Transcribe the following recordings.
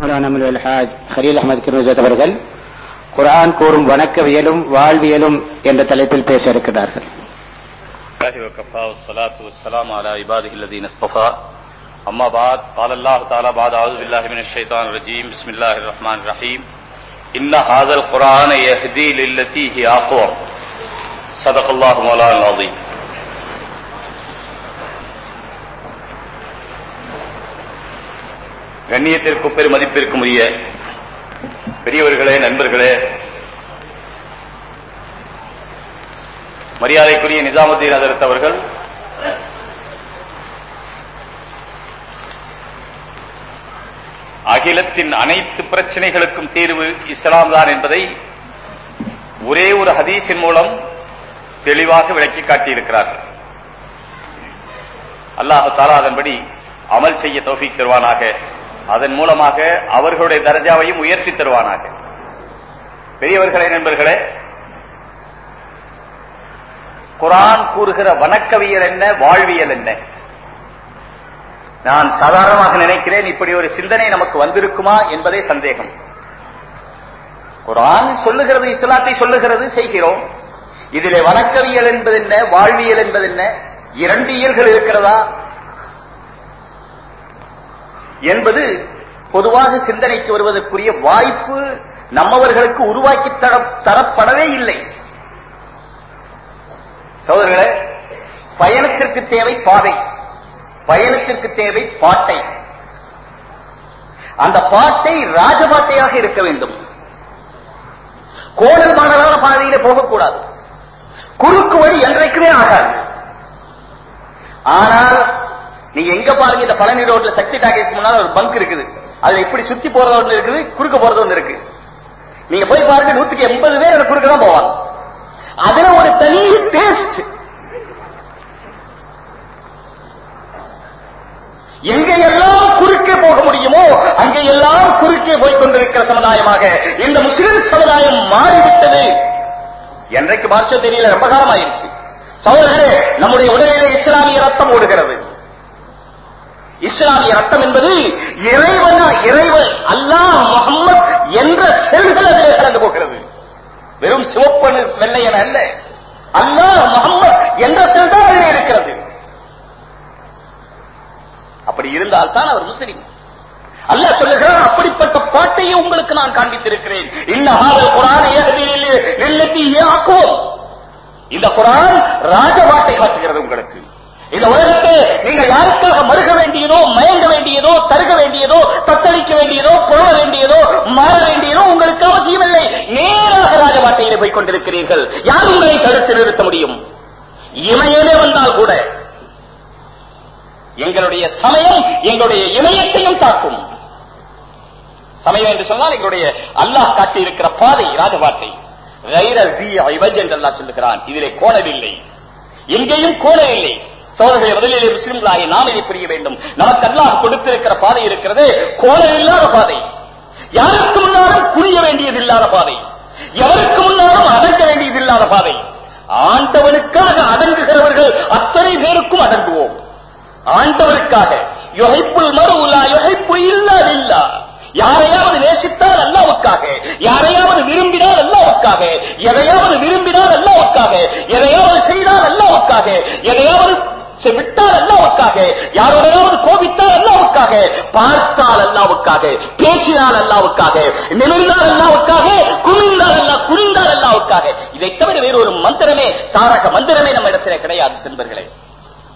மௌலானா அமல் ஹாஜ் ஹலீல் அஹமது கிர்மிசத் அவர்கள் குர்ஆன் கூறும் வணக்கவியலும் வாழ்வியலும் என்ற தலைப்பில் பேச இருக்கிறார்கள் الله وكفى والصلاة والسلام على عباده الذين اصطفى أما بعد قال الله تعالى بعد أعوذ بالله من الشيطان الرجيم بسم الله الرحمن الرحيم إن هذا القرآن يهدي للتي هي أقوم صدق الله مولانا العظيم கண்ணியத்திற்கு பெரும் மதிப்பிற்கும் உரிய பெரியவர்களே நண்பர்களே மரியாதைக்குரிய நிஜாமுத்தீன் அதரத் அவர்கள் அகிலத்தின் அனைத்து பிரச்சனைகளுக்கும் தீர்வு இஸ்லாம் தான் என்பதை ஒரே ஒரு ஹதீஸின் மூலம் தெளிவாக விளக்கி காட்டியிருக்கிறார்கள். அல்லாஹு தாலா அதன்படி அமல் செய்ய தோஃபிக் தருவானாக. அதன் மூலமாக அவர்களுடைய தரஜாவையும் உயர்த்தி தருவானாக. பெரியவர்களே நண்பர்களே குரான் கூறுகிற வணக்கவியல் என்ன வாழ்வியல் என்ன? நான் சாதாரணமாக நினைக்கிறேன் இப்படி ஒரு சிந்தனை நமக்கு வந்திருக்குமா என்பதே சந்தேகம். குரான் சொல்லுகிறது இஸ்லாத்தை சொல்லுகிறது செய்கிறோம். இதிலே வணக்கவியல் என்பது என்ன வாழ்வியல் என்பது என்ன? இரண்டு இயல்கள் இருக்கிறதா? என்பது பொதுவாக சிந்தனைக்கு வருவதற்குரிய வாய்ப்பு நம்மவர்களுக்கு உருவாக்கி தர தரப்படவே இல்லை. சோதர்களே பயணத்திற்கு தேவை பாதை. பயணத்திற்கு தேவை பாட்டை. அந்த பாட்டை ராஜபாட்டையாக இருக்க வேண்டும். கோணல் மாடலான பாதையில போகக்கூடாது. குறுக்கு வழி என்றைக்குமே ஆகாது. ஆனால் எங்க பாருங்க இந்த பழனி ரோட்ல சக்தி டாக்கேஸ் முன்னால ஒரு பங்க் இருக்குது. அதுல இப்படி சுத்தி போறது ஒன்று இருக்குது குறுக்க போறது ஒன்று இருக்கு. நீங்க போய் பாருங்க நூத்துக்கு எண்பது பேர் அந்த குறுக்க தான் போவாங்க. அதுல ஒரு தனி டேஸ்ட் எங்கெல்லாம் குறுக்கே போக முடியுமோ அங்கே எல்லாம் குறுக்கே போய் கொண்டிருக்கிற சமுதாயமாக இந்த முஸ்லிம் சமுதாயம் மாறிவிட்டது. என்றைக்கு மாற்றோ தெரியல ரொம்ப காலம் ஆயிருச்சு நம்முடைய உடலிலே இஸ்லாமிய ரத்தம் ஓடுகிறது. இஸ்லாமிய ரத்தம் என்பது இறைவனா இறைவன் அல்லாஹ் முகம்மது என்ற செல்கள் அதிலே கலந்து போகிறது வெறும் சிவப்பனு வெள்ளையன் அல்ல அல்லாஹ் முகம்மது என்ற செல் தான் அதிலே இருக்கிறது அப்படி இருந்தால் தான் அவர் முஸ்லிம் அல்லாஹ் சொல்லுகிறார் அப்படிப்பட்ட பாட்டையை உங்களுக்கு நான் காண்பித்திருக்கிறேன் இன்னஹாதல் குரான் ஏ ஆக்குவோம் இந்த குரான் ராஜபாட்டை காட்டுகிறது உங்களுக்கு இந்த உலகத்தை நீங்கள் யாருக்காக மறுக வேண்டியதோ மயங்க வேண்டியதோ தருக வேண்டியதோ தத்தளிக்க வேண்டியதோ புழ வேண்டியதோ மாற வேண்டியதோ உங்களுக்கு அவசியமில்லை நேராக ராஜபாட்டையிலே போய் கொண்டிருக்கிறீர்கள். யார் உங்களை தடுத்து நிறுத்த முடியும்? இமையிலே வந்தால் கூட எங்களுடைய சமயம் எங்களுடைய இணையத்தையும் தாக்கும். சமயம் என்று சொன்னால் எங்களுடைய அல்லாஹ் காட்டி இருக்கிற பாதை ராஜபாட்டை. என்று அல்லாஹ் சொல்லுகிறான். இதிலே கோணவில்லை எங்கேயும் கோணவில்லை சோழர்களை முதலிலே முஸ்லிம்களாகி நாம் இதை புரிய வேண்டும். நமக்கு அல்லாஹ் கொடுத்திருக்கிற பாதை இருக்கிறது கோணம் இல்லாத பாதை. யாருக்கு முன்னாலும் புரிய வேண்டியது இல்லாத பாதை. எவருக்கு முன்னாலும் அடங்க வேண்டியது இல்லாத பாதை. ஆண்டவனுக்காக அடங்குகிறவர்கள் அத்தனை பேருக்கும் அடங்குவோம். ஆண்டவனுக்காக யுகைப்புல் மறுவுலா யுகைப்பு இல்லாதில்லா யாரையாவது நேசித்தால் அல்லாவுக்காக. யாரையாவது விரும்பினால் அல்லாவுக்காக. எதையாவது விரும்பினால் அல்லாவுக்காக. எதையாவது செய்தால் அல்லாவுக்காக. எதையாவது விட்டால் அல்லாவுக்காக யாரோடையாவது கோபித்தால் அல்லாவுக்காக பார்த்தால் அல்லாவுக்காக பேசினால் அல்லாவுக்காக நிமிர்ந்தால் அல்லாவுக்காக குனிந்தால் அல்லா குனிந்தால் அல்லாவுக்காக. இதை தவிர வேறு ஒரு மந்திரமே தாரக மந்திரமே நம்ம இடத்திலே கிடையாது செல்வர்களே.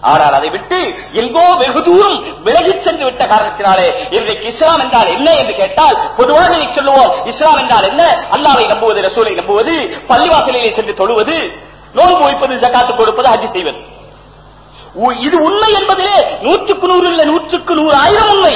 ஆனால் அதை விட்டு எங்கோ வெகு தூரம் விலகிச் சென்று விட்ட காரணத்தினாலே இன்றைக்கு இஸ்லாம் என்றால் என்ன என்று கேட்டால் பொதுவாக நீ சொல்லுவோம் இஸ்லாம் என்றால் என்ன? அல்லாவை நம்புவது ரசூலை நம்புவது பள்ளிவாசலிலே சென்று தொழுவது நோன்பு வைப்பது ஜக்காத்து கொடுப்பது ஹஜ் செய்வது. இது உண்மை என்பதிலே நூற்றுக்கு நூறு இல்லை நூற்றுக்கு நூறு ஆயிரம் உண்மை.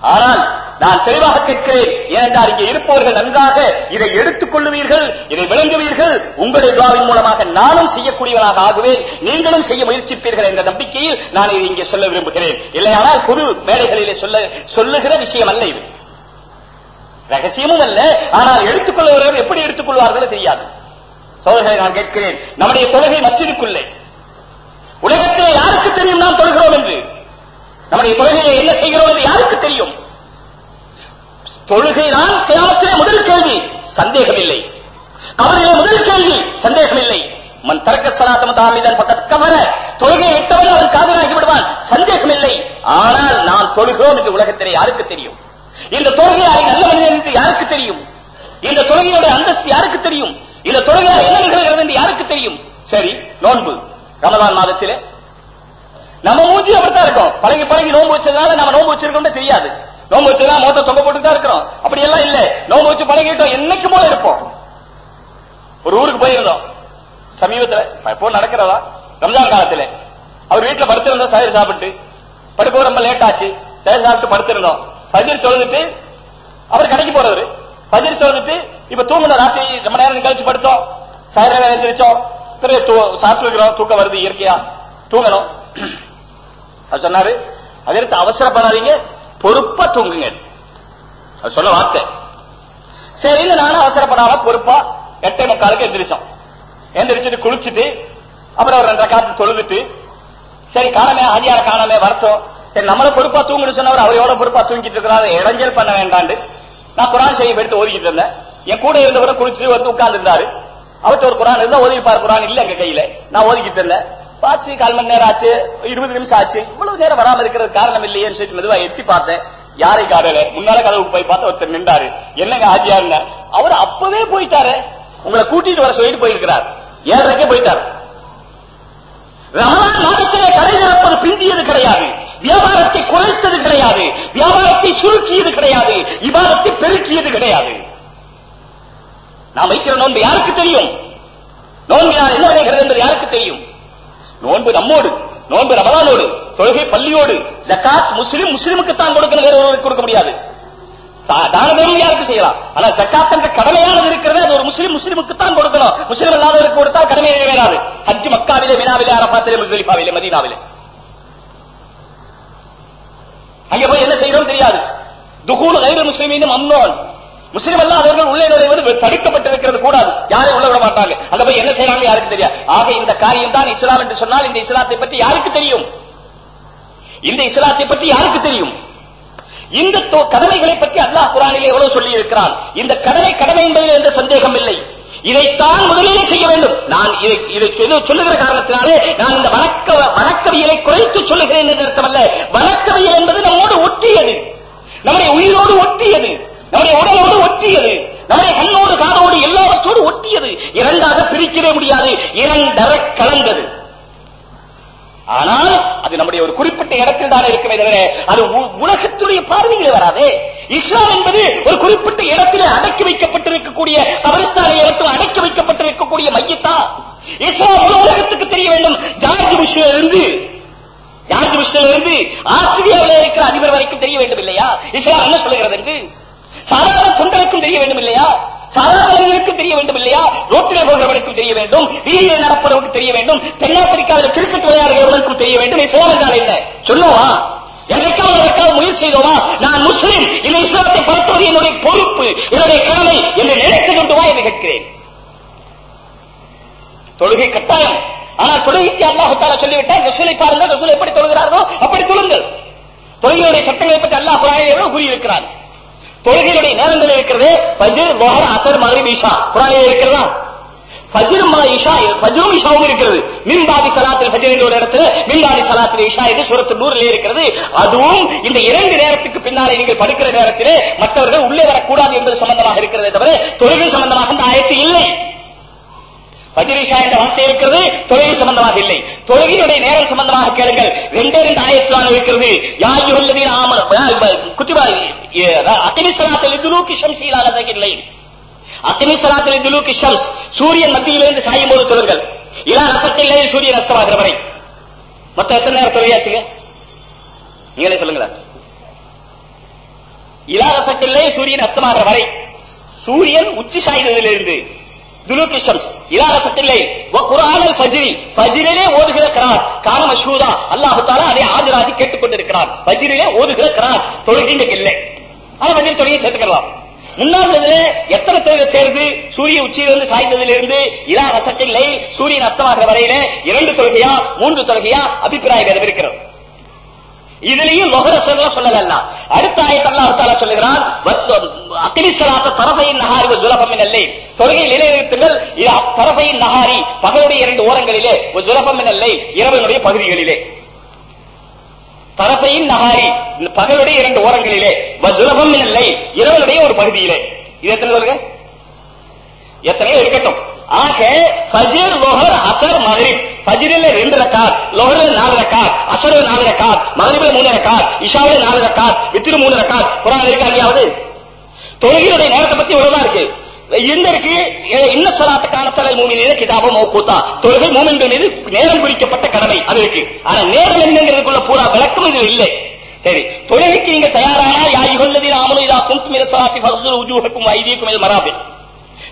ஆனால் நான் தெளிவாக கேட்கிறேன் ஏனென்றால் இங்கே இருப்பவர்கள் நன்றாக இதை எடுத்துக் கொள்ளுவீர்கள் இதை விளங்குவீர்கள் உங்களுடைய துவாவின் மூலமாக நானும் செய்யக்கூடியவனாக ஆகுவேன் நீங்களும் செய்ய முயற்சிப்பீர்கள் என்ற நம்பிக்கையில் நான் இதை இங்கே சொல்ல விரும்புகிறேன். இல்லையானால் பொது மேடைகளிலே சொல்ல சொல்லுகிற விஷயம் அல்ல இது. ரகசியமும் அல்ல ஆனால் எடுத்துக்கொள்வர்கள் எப்படி எடுத்துக்கொள்வார்கள் தெரியாது. சோதர்களை நான் கேட்கிறேன் நம்முடைய தொழுகை மசிதுக்குள்ளே உலகத்திலே யாருக்கு தெரியும் நாம் தொழுகிறோம் என்று? நம்முடைய தொழுகையை என்ன செய்கிறோம் என்று யாருக்கு தெரியும்? தொழுகைதான் கியாமத்திலே முதல் கேள்வி. சந்தேகம் இல்லை கவலையிலே முதல் கேள்வி சந்தேகம் இல்லை மன் தரக்க சலாத்த முதாமிதன் பக்கத்து கவர தொழுகையை விட்டவன் அவன் காதலாகி விடுவான். சந்தேகம் இல்லை ஆனால் நாம் தொழுகிறோம் என்று உலகத்திலே யாருக்கு தெரியும்? இந்த தொழுகையாரை நல்ல மனிதன் என்று யாருக்கு தெரியும்? இந்த தொழுகையோட அந்தஸ்து யாருக்கு தெரியும்? இந்த தொழுகையால் என்ன நிகழ்கிறது என்று யாருக்கு தெரியும்? சரி நோன்பு. ரமதான் மாதத்திலே. நம்ம மூஞ்சி அப்படித்தான் இருக்கும். பழகி பழகி நோன்பு வச்சதுனால நம்ம நோன்பு வச்சிருக்கோம்னு தெரியாது. நோன்பு வச்சதா மோட்டை தொங்க போட்டு தான் இருக்கிறோம். அப்படி எல்லாம் இல்ல. நோன்பு வச்சு பழகிட்டோம் என்னைக்கு போல இருப்போம். ஒரு ஊருக்கு போயிருந்தோம். சமீபத்துல எப்போ நடக்கிறதா? ரம்ஜான் காலத்துல. அவர் வீட்டுல படுத்திருந்தோம் சயிர் சாப்பிட்டு. படுக்க ரொம்ப லேட் ஆச்சு. சயிர் சாப்பிட்டு படுத்திருந்தோம். பஜிர் தொழுதுட்டு அவர் கடைக்கு போறவரு. பஜிர் தொழுதுட்டு இப்ப தூங்கணும் ராத்திரி ரொம்ப நேரம் கழிச்சு படுத்தோம். சயிர எழுந்திரிச்சோம் பிறகு தூ- தூக்கம் வருது இயற்கையா? தூங்கணும். அவர் சொன்னாரு அதற்கு அவசரப்படாதீங்க பொறுப்பா தூங்குங்க. அவர் சொன்ன வார்த்தை. சரின்னு நானும் அவசரப்படாம பொறுப்பா எட்டே முக்காலுக்கு எந்திரிச்சோம். எந்திரிச்சிட்டு குளிச்சுட்டு அப்புறம் ஒரு ரெண்டரை காத்து தொழுதுட்டு சரி காணமே ஹாஜியார காணமே வரட்டும் சரி நம்மள பொறுப்பா தூங்குன்னு சொன்னவர் அவர் எவ்வளவு பொறுப்பா தூங்கிட்டு இருக்கிறாரு இடைஞ்சல் பண்ண வேண்டாண்டு நான் குரான் செய்ய எடுத்து ஓதிக்கிட்டு இருந்தேன். என் கூட இருந்தவரை குளிச்சுட்டு வந்து உட்கார்ந்து இருந்தாரு அவற்ற ஒரு குரான் இருந்தா ஓதிப்பார் குரான் இல்ல எங்க கையில. நான் ஓதிக்கிட்டு இருந்தேன் பாச்சு கால் மணி நேரம் ஆச்சு. இருபது நிமிஷம் ஆச்சு. இவ்வளவு நேரம் வராம இருக்கிறது காரணம் இல்லையேன்னு சொல்லிட்டு மெதுவா எட்டி பார்த்தேன். யாரை காதல முன்னால கதவுக்கு போய் பார்த்து ஒருத்தர் நின்றாரு. என்னங்க ஆஜியாருங்க அவர் அப்பவே போயிட்டாரு. உங்களை கூட்டிட்டு வர சொல்லிட்டு போயிருக்கிறார். ஏழரைக்கே போயிட்டார். ரமலான் மாதத்திலே கடை திறப்பது பிந்தியது கிடையாது. வியாபாரத்தை குறைத்தது கிடையாது. வியாபாரத்தை சுருக்கியது கிடையாது. விவாதத்தை பெருக்கியது கிடையாது. நாம் வைக்கிற நோன்பு யாருக்கு தெரியும்? நோன்பினால் என்ன விளைகிறது என்பது யாருக்கு தெரியும்? நோன்பு நம்மோடு நோன்பு ரமலானோடு தொழுகை பள்ளியோடு ஜக்காத் முஸ்லிம் முஸ்லிமுக்கு தான் கொடுக்கணும் வேற ஒருவருக்கு கொடுக்க முடியாது. தா- தான தர்மம் யாருக்கு செய்யலாம்? ஆனா ஜக்காத் என்ற கடமையானது இருக்கிறது அது ஒரு முஸ்லிம் முஸ்லிமுக்கு தான் கொடுக்கணும். முஸ்லிம் இல்லாதவருக்கு கொடுத்தால் கடமை நிறைவேறாது. ஹஜ் மக்காவிலே மினாவிலே அரபாத்திலே முஸ்லிஃபாவிலே மதீனாவிலே. அங்க போய் என்ன செய்யறோம் தெரியாது. துகூல் கைரு முஸ்லிமின் அம்னோன். முஸ்லிம் அல்லாதவர்கள் உள்ளே நுழைவது தடுக்கப்பட்டிருக்கிறது கூடாது. யாரும் உள்ள விட மாட்டாங்க. அங்க போய் என்ன செய்யறாங்க யாருக்கு தெரியாது. ஆக இந்த காரியம் தான் இஸ்லாம் என்று சொன்னால் இந்த இஸ்லாத்தை பற்றி யாருக்கு தெரியும்? இந்த இஸ்லாத்தை பற்றி யாருக்கு தெரியும்? இந்த கடமைகளை பற்றி அல்லாஹ் குரானிலே எவ்வளவு சொல்லி இருக்கிறான் இந்த கடமை கடமை என்பதில் எந்த சந்தேகம் இல்லை. இதைத்தான் முதலிலே செய்ய வேண்டும். நான் இதை இதை சொல்லுகிற காரணத்தினாலே நான் இந்த வணக்க வணக்கவியலை குறைத்து சொல்லுகிறேன் என்று அர்த்தமல்ல. வணக்கவியல் என்பது நம்மோடு ஒட்டியது. நம்முடைய உயிரோடு ஒட்டியது. நம்முடைய உடலோடு ஒட்டியது. நம்முடைய கண்ணோடு காதோடு எல்லாவற்றோடு ஒட்டியது. இரண்டாக பிரிக்கவே முடியாது. இரண்டர கலந்தது. ஆனால் அது நம்முடைய ஒரு குறிப்பிட்ட இடத்தில் தானே இருக்குமே தவிர அது உலகத்துடைய பார்வையில் வராதே. இஸ்லாம் என்பது ஒரு குறிப்பிட்ட இடத்திலே அடக்கி வைக்கப்பட்டிருக்கக்கூடிய கபரிஸ்தான இடத்தில் அடக்கி வைக்கப்பட்டிருக்கக்கூடிய மையத்தா? இஸ்லாம் உலகத்துக்கு தெரிய வேண்டும். ஜார்ஜ் புஷ்ல இருந்து ஜார்ஜ் புஷ்ல இருந்து ஆஸ்திரேலியாவில் இருக்கிற அதிபர் வரைக்கும் தெரிய வேண்டும் இல்லையா இஸ்லாம் என்ன சொல்லுகிறது என்று? சாதாரண தொண்டருக்கும் தெரிய வேண்டும் இல்லையா? சாதாரணர்களுக்கும் தெரிய வேண்டும் இல்லையா? ரோட்டில் போகிறவனுக்கும் தெரிய வேண்டும். வீதியிலே நடப்பவர்களுக்கும் தெரிய வேண்டும். தென்னாப்பிரிக்காவில் கிரிக்கெட் விளையாடுகிறவர்களுக்கும் தெரிய வேண்டும். இஸ்லாம் என்றால் என்ன? சொல்லுவா என்றைக்காவது அதற்காக முயற்சி செய்தோமா? நான் முஸ்லிம். இந்த இஸ்லாத்தை பரப்புவது என்னுடைய பொறுப்பு என்னுடைய கடமை என்று நினைத்து கொண்டு வா என்று கேட்கிறேன். தொழுகை கட்டாயம். ஆனால் தொழுகைக்கு அல்லாஹால சொல்லிவிட்டால் ரசூலை பாருங்கள். ரசூல் எப்படி தொழுகிறார்களோ அப்படி தொழுங்கள். தொழுகையுடைய சட்டங்களை பற்றி அல்லாஹ் குரானில் தொழுகையுடைய நேரங்கள் இருக்கிறது பஜிர் மோகர் அசர் மகரிப் இஷா. குரானில் இருக்கிறதா? ஃபஜ்ர் மா இஷா ஃபஜ்ரும் இஷாவும் இருக்கிறது. மின்பாதி சலாத்தில் ஃபஜ்ர் என்ற ஒரு இடத்துல மின்பாதி சலாத்தில் இஷா என்று சூரத்து நூறிலே இருக்கிறது. அதுவும் இந்த இரண்டு நேரத்துக்கு பின்னாலே நீங்கள் படுக்கிற நேரத்திலே மற்றவர்கள் உள்ளே வரக்கூடாது என்பது சம்பந்தமாக இருக்கிறது தவிர தொழுகை சம்பந்தமாக இந்த ஆயத்து இல்லை. பஜ்ரிஷா என்ற வார்த்தை இருக்கிறது தொழுகை சம்பந்தமாக இல்லை. தொழுகையுடைய நேரம் சம்பந்தமாக கேளுங்கள். ரெண்டே ரெண்டு ஆயத்தான் இருக்கிறது. யாரு உள்ளது குத்திபா அக்னி சலாத்தில் துலூக்கி சம்சீலாக இல்லை அக்னி சலாத்தில் துலூக்கி ஷம்ஸ் சூரியன் மத்தியிலிருந்து சாயும் போது தொழுங்கள். இலா ரசத்திலே சூரியன் அஸ்தமாகிற வரை. மொத்தம் எத்தனை நேரம் தொழுகையாச்சுங்க? நீங்களே சொல்லுங்களேன். இலா ரசத்திலே சூரியன் அஸ்தமாகிற வரை. சூரியன் உச்சி சாய்ந்ததிலிருந்து துலுக்கி ஷம்ஸ் இலாரசத்தில்லை குரானல் ஃபஜ்ரி ஃபஜ்ரிலே ஓதுகிற கரார் கான மஷூதா அல்லாஹ் தஆலா அதை ஆஜராகி கேட்டுக்கொண்டிருக்கிறார் ஃபஜ்ரிலே ஓதுகிற கரார் தொழுகைங்க இல்லை. அது ஃபஜ்ர் தொழுகை சேர்த்துக்கலாம். முன்னாள் எத்தனை தொழுகை சேர்ந்து சூரிய உச்சியிலிருந்து சாய்ந்ததிலிருந்து இலா ரசத்தில்லை சூரியன் அஸ்தமாகிற வரையில இரண்டு தொழுகையா மூன்று தொழுகையா அபிப்பிராய வேதம் இருக்கிறது. இதுலயும் லொஹர சொல்லலாம் சொல்லல அடுத்த ஆயத் அல்லாஹ் தஆலா சொல்லுகிறான் அக்னிசலாத்த தரபையின் நகாரி ஒரு ஜுலபம் இல்லை தொழுகை நிலைநிறுத்துங்கள் தரபையின் நகாரி பகலுடைய இரண்டு ஓரங்களிலே வ ஜுலபம் இல்லை இரவனுடைய பகுதிகளிலே. தரபையின் நகாரி பகலுடைய இரண்டு ஓரங்களிலே சுலபம் இல்லை இரவனுடைய ஒரு பகுதியிலே. இது எத்தனை சொல்லுங்க? எத்தனையோ இருக்கட்டும். ஆக ஃபஜ்ர் லோஹர் அசர் மகரிப் ஃபஜ்ரில் ரெண்டு ரக்காத் லோஹரில் நாலு ரக்காத் அசரில் நாலு ரக்காத் மகரிபில் மூணு ரக்காத் இஷாவில் நாலு ரக்காத் வித்திரு மூணு ரக்காத். குரான் இருக்கா அங்கேயாவது தொழுகையுடைய நேரத்தை பத்தி இவ்வளவுதான் இருக்கு. இந்த இருக்கு இன்ன சலாத்த காலத்தில் மூமின் கிதாபம் மௌகூத்தா. தொழுகை மூமின்கள் மீது நேரம் குறிக்கப்பட்ட கடமை அது இருக்கு. ஆனா நேரம் என்னங்கிறதுக்குள்ள பூரா விளக்கம் இது இல்லை. சரி தொழுகைக்கு நீங்க தயாரானா? யாயுகல்லதி ஆமலும் இதா குந்தும் இல சலாத்தி ஃபக்ஸுல் உஜூஹக்கும் வைதியக்கும் இது மராபில்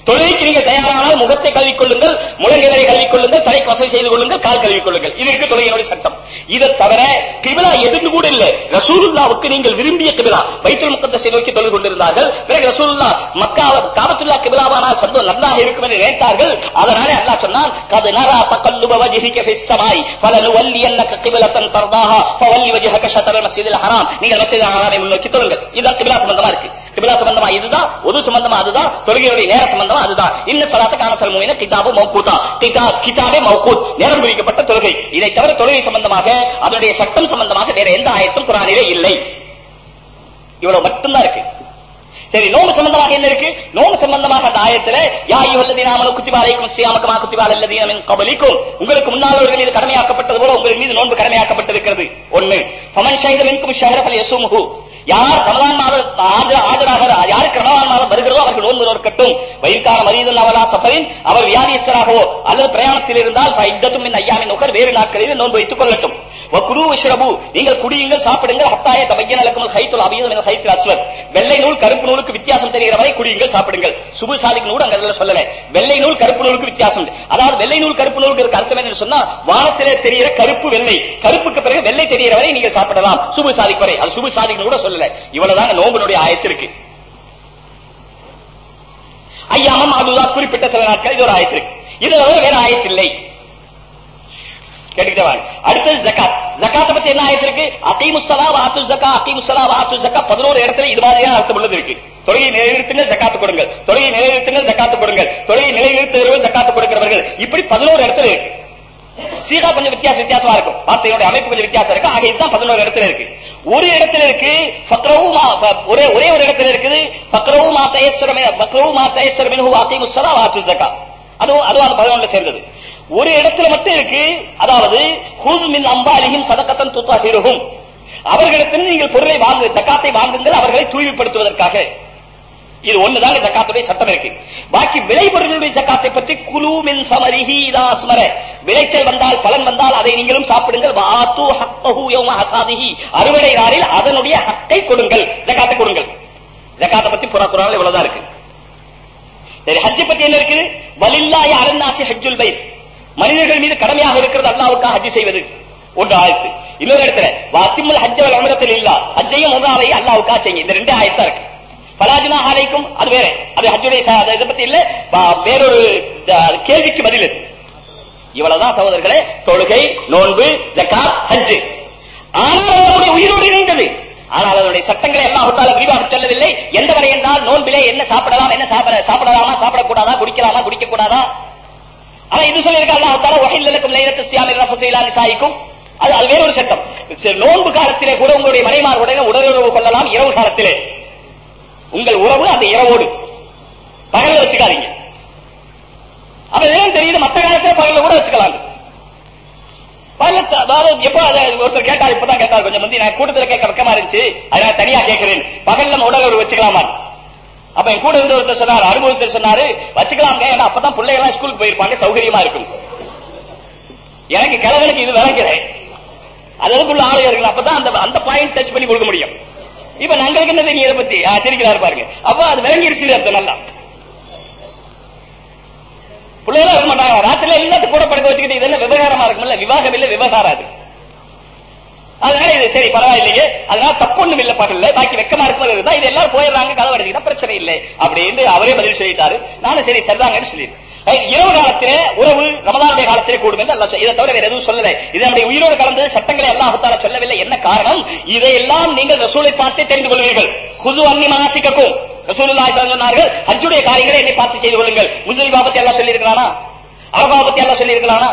தொழுகைக்கு நீங்க தயாரானால் முகத்தை கழுவிக் கொள்ளுங்கள் முழங்கைகளை கழுவிக் கொள்ளுங்கள் தலைக்கு வசதி செய்து கொள்ளுங்கள் கால் கழுவிக்கொள்ளுங்கள். இது இருக்கு தொழுகையினுடைய சட்டம். இதை தவிர கிபிலா எதுன்னு கூட இல்ல. ரசூலுல்லாவுக்கு நீங்கள் விரும்பிய கிபிலா. பைத்துல் முக்கத்தஸை நோக்கி தொழுது கொண்டிருந்தார்கள். பிறகு ரசூலுல்லா மக்கா காபத்துல்லா கிபிலாவானால் சொந்தம் நன்றாக இருக்கும் என்று நினைத்தார்கள். அதனாலே அல்லாஹ் சொன்னான் கது நரா தகல்லுப வஜ்ஹிக ஃபிஸ் ஸமாய் ஃபலனுவல்லியன்னக கிபிலத்தன் தர்தாஹா ஃபவல்லி வஜ்ஹக ஷத்ரல் மஸ்ஜிதில் ஹராம். நீங்கள் மஸ்ஜிதில் ஹராமை முன்னோக்கி தொழுங்கள். இதுதான் கிபிலா சம்பந்தமா இருக்கு. கிபிலா சம்பந்தமா இதுதான் ஒது சம்பந்தமா அதுதான் தொழுகையுடைய நேர சம்பந்தமா அதுதான். இன்ன சலாத்த காணத்தல் மூவின கிதாபு மௌகூதா கிதா கிதாபே மௌக்கூத் நேரம் குறிக்கப்பட்ட தொழுகை. இதை தவிர தொழுகை சம்பந்தமாக அதனுடைய சட்டம் சம்பந்தமாக வேற எந்த ஆயத்தும் குரானிலே இல்லை. இவ்வளவு மட்டும்தான் இருக்கு. சரி நோம்பு சம்பந்தமாக என்ன இருக்கு? நோம்பு சம்பந்தமாக அந்த ஆயத்துல யா அய்யுஹல்லதீன ஆமனு குத்திபா அலைக்கும் ஸியாமு கமா குத்திபா கபலிக்கும். உங்களுக்கு முன்னாளர்கள் மீது கடமையாக்கப்பட்டது போல உங்களுக்கு மீது நோன்பு கடமையாக்கப்பட்டிருக்கிறது. ஒண்ணு பமன் ஷஹித மின்கும் ஷஹர ஃபல்யஸுமுஹு யார் ரமலான் மாதம் ஆஜராக யாருக்கு ரமலான் மாதம் வருகிறதோ அவர்கள் நோன்பு நோக்கட்டும் வயிற்கால மரியதன் அவலா சஃபரின் அவர் வியாதிஸ்தராகவோ அல்லது பிரயாணத்தில் இருந்தால் ஃபைத்தத்தும் ஐயாமின் நுகர் வேறு நாட்களில் நோன்பு வைத்துக் கொள்ளட்டும். வக்குரு விஷ்ரபு நீங்கள் குடியுங்கள் சாப்பிடுங்கள். ஹத்தாய தபையன் அலக்கும் ஹைத்துல் அபியது மின் ஹைத்துல் அஸ்வத். வெள்ளை நூல் கருப்பு நூலுக்கு வித்தியாசம் தெரிகிற வரை குடியுங்கள் சாப்பிடுங்கள். சுபு சாதிக்கு நூல் அங்க சொல்லல. வெள்ளை நூல் கருப்பு நூலுக்கு வித்தியாசம். உண்டு. அதாவது வெள்ளை நூல் கருப்பு நூலுக்கு இருக்க அர்த்தம் என்னன்னு சொன்னா வானத்திலே தெரிகிற கருப்பு வெள்ளை. கருப்புக்கு பிறகு வெள்ளை தெரிகிற வரை நீங்கள் சாப்பிடலாம். சுபு சாதிக்கு வரை. அது சுபு சாதிக்கு கூட சொல்லல. இவ்வளவுதாங்க நோம்புனுடைய ஆயத்திற்கு ஐயாமம் அதுதான் குறிப்பிட்ட சில நாட்கள் இது ஒரு ஆயத்திற்கு இதுல வேற ஆயத்தில்லை கேட்டுக்கிட்டே வாங்க. அடுத்தது ஜகாத் ஜக்காத்தை பத்தி என்ன ஆயத்திருக்கு அகைமுசலா வாத்து ஜக்கா அகைமுசலா வாத்து ஜக்கா பதினோரு இடத்துல இது மாதிரியான அர்த்தம் உள்ளது இருக்கு. தொழுகை நிலைநிறுத்துங்கள் ஜக்காத்து கொடுங்கள் தொழுகை நிலைநிறுத்துங்கள் ஜக்காத்து கொடுங்கள் தொழுகை நிலைநிறுத்துகிறவர்கள் ஜக்காத்து கொடுக்கிறவர்கள் இப்படி பதினோரு இடத்துல இருக்கு. சீகா கொஞ்சம் வித்தியாசம் வித்தியாசமா இருக்கும். வார்த்தையோட அமைப்பு கொஞ்சம் வித்தியாசம் இருக்கு ஆக இதுதான் பதினோரு இடத்துல இருக்கு. ஒரு இடத்துல இருக்கு பக்ரவும் ஒரே ஒரே ஒரு இடத்துல இருக்குது. பக்ரவும் மா பக்ரவும் மின ஃபக்ரவு வாத்து ஜக்கா. அதுவும் அதுவும் அந்த பதினொன்றுல சேர்ந்தது. ஒரு இடத்துல மட்டும் இருக்கு. அதாவது ஹுத் மின் சதக்கத்தன் சதகத்தன் அவர்களிடத்தில் நீங்கள் பொருளை வாங்கு ஜக்காத்தை வாங்குங்கள் அவர்களை தூய்மைப்படுத்துவதற்காக. இது ஒண்ணுதான் ஜக்காத்துடைய சட்டம் இருக்கு. பாக்கி விளைபொருளுடைய ஜக்காத்தை பற்றி குலு மின் சமரிஹி இதா விளைச்சல் வந்தால் பலன் வந்தால் அதை நீங்களும் சாப்பிடுங்கள். வாத்து ஹக்கஹு யோம ஹசாதிஹி. அறுவடை நாளில் அதனுடைய ஹக்கை கொடுங்கள். ஜக்காத்தை கொடுங்கள். ஜக்காத்தை பத்தி புறா குரான்ல இவ்வளவுதான் இருக்கு. சரி ஹஜ்ஜை பத்தி என்ன இருக்கு? வலில்லாய அரண்நாசி ஹஜ்ஜுல் பைத். மனிதர்கள் மீது கடமையாக இருக்கிறது அல்லாவுக்காக ஹஜ் செய்வது. ஒன்று ஆயத்து. இன்னொரு இடத்துல வாத்திமுல் ஹஜ்ஜ அமிரத்தில் உம்ரத்தில் இல்லா. ஹஜ்ஜையும் உம்ராவையும் அல்லாவுக்காக செய்யுங்க. இந்த ரெண்டு ஆயத்தா இருக்கு. பலாஜினா ஆலைக்கும் அது வேற. அது ஹஜ்ஜுடைய இதை பத்தி இல்ல. வா- வேறொரு கேள்விக்கு பதில் இது. இவ்வளவுதான் சகோதரர்களே தொழுகை நோன்பு ஜக்காத் ஹஜ் ஆனால் அதனுடைய உயிரோடு இணைந்தது. ஆனால் அதனுடைய சட்டங்களை எல்லாம் ஒட்டால விரிவாக சொல்லவில்லை. எந்த வரை என்றால் நோன்பிலே என்ன சாப்பிடலாம் என்ன சாப்பிட சாப்பிடலாமா சாப்பிடக்கூடாதா குடிக்கலாமா குடிக்க கூடாதா ஆனா இது சொல்லியிருக்க அல்லாஹ் தால வகையிலக்கும் லைலத்து சியாமில் ரஃபத்து இலா அது அது வேறொரு சட்டம். நோன்பு காலத்திலே கூட உங்களுடைய மனைமாருடைய உடலுறவு கொள்ளலாம் இரவு காலத்திலே. உங்கள் உறவு அந்த இரவோடு. பகல்ல வச்சுக்காதீங்க. அப்ப ஏன் தெரியுது மத்த காலத்துல பகல்ல கூட வச்சுக்கலாம் பகல்ல த- அதை ஒருத்தர் கேட்டார் இப்பதான் கேட்டார். கொஞ்சம் முந்தி நான் கூட்டத்துல கேட்க வெக்கமா இருந்துச்சு. அதனால தனியா கேட்கிறேன். பகல்ல உடலுறவு வச்சுக்கலாமா? அப்ப என் கூட இருந்த ஒருத்தர் சொன்னார் அனுபவத்தில் சொன்னாரு வச்சுக்கலாங்க ஏன்னா அப்பதான் பிள்ளைங்க எல்லாம் ஸ்கூலுக்கு போயிருப்பாங்க சௌகரியமா இருக்கும். எனக்கு கிழவனுக்கு இது விளங்குறேன் அதற்குள்ள ஆலயர்கள் அப்பதான் அந்த அந்த பாயிண்ட் டச் பண்ணி கொடுக்க முடியும். இப்ப நாங்களுக்கு என்ன தெரியும் இதை பத்தி? ஆ, சிரிக்கிறாரு பாருங்க. அப்ப அது விளங்கிருச்சு அர்த்தம் நல்லா. பிள்ளைகளா இருக்க மாட்டாங்க. ராத்திரில எல்லாத்தையும் கூட படுக்க வச்சுக்கிட்டு இது என்ன விவகாரமா இருக்கும்ல? விவாகம் இல்ல விவகாரம் அது. அதனால இது சரி பரவாயில்லையே. அதனால தப்பு ஒண்ணும் இல்ல பகல்ல பாக்கி வெக்கமா இருப்பது இருந்தா இது எல்லாரும் போயிடுறாங்க கதை அடைச்சிக்கிட்டா பிரச்சனை இல்லை. அப்படின்னு அவரே பதில் சொல்லிட்டாரு. நானும் சரி சரிதாங்கன்னு சொல்லி இரவு காலத்திலே உறவு ரமதானுடைய காலத்திலே கூடும் என்று இதை தவிர வேற எதுவும் சொல்லலை. இது நம்முடைய உயிரோடு கலந்து சட்டங்களை அல்லாஹால சொல்லவில்லை. என்ன காரணம்? இதையெல்லாம் நீங்கள் ரசூலை பார்த்து தெரிந்து கொள்வீர்கள். குது அன்னி மனாசிக்கும் ரசூலுல்லாஹி சொன்னார்கள் ஹஜ்ஜுடைய காரியங்களை என்னை பார்த்து செய்து கொள்ளுங்கள். முஸ்லிம் பாபத்தை எல்லாம் சொல்லி இருக்கிறானா அரபா பத்தி எல்லாம் சொல்லி இருக்கிறானா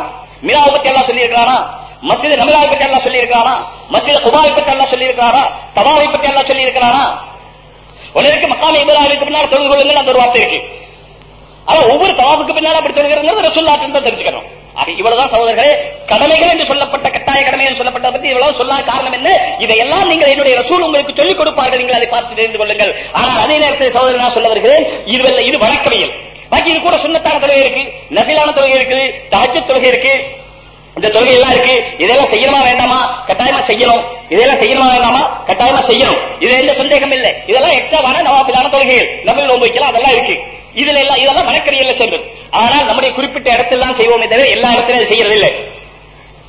மிராவை பத்தி எல்லாம் சொல்லி இருக்கிறானா மசித நமிலாவை பற்றி எல்லாம் சொல்லி இருக்கிறானா மஸ்ஜித் குபாவை பற்றி எல்லாம் சொல்லி இருக்கிறாரா தவாவை பத்தி எல்லாம் சொல்லி இருக்கிறானா உனக்கு மக்காம இப்ராஹிமுக்கு பின்னால் தொழுது கொள்ளுங்கள் அந்த ஒரு வார்த்தை இருக்கு. ஆனா ஒவ்வொரு தவாவுக்கு பின்னால் அப்படி தொழுகிறது ரசூல்லாட்டு தான் தெரிஞ்சுக்கணும். ஆக இவ்வளவுதான் சகோதரர்களே கடமைகள் என்று சொல்லப்பட்ட கட்டாய கடமை என்று சொல்லப்பட்ட பத்தி இவ்வளவு சொல்லாத காரணம் என்ன? இதையெல்லாம் நீங்கள் என்னுடைய ரசூல் உங்களுக்கு சொல்லிக் கொடுப்பார்கள். நீங்கள் அதை பார்த்து தெரிந்து கொள்ளுங்கள். ஆனால் அதே நேரத்தில் சகோதரர் நான் சொல்ல வருகிறேன் இது இது வழக்கவியல். பாக்கி இது கூட சுண்ணத்தான தொழுகை இருக்கு நபிலான தொழுகை இருக்கு தகச்சு தொழுகை இருக்கு. இந்த தொழுகை எல்லாம் இருக்கு. இதெல்லாம் செய்யணுமா வேண்டாமா? கட்டாயமா செய்யணும். இதெல்லாம் செய்யணுமா வேண்டாமா? கட்டாயமா செய்யணும். இது எந்த சந்தேகம் இல்லை. இதெல்லாம் எக்ஸ்ட்ராவான நவாபிலான தொழுகைகள். நம்ம நோன்பு வைக்கலாம் அதெல்லாம் இருக்கு. இதுல எல்லாம் இதெல்லாம் வணக்கறியல்ல சேர்ந்தது. ஆனால் நம்முடைய குறிப்பிட்ட இடத்துல தான் செய்வோமே தவிர எல்லா இடத்திலும் செய்யறது இல்லை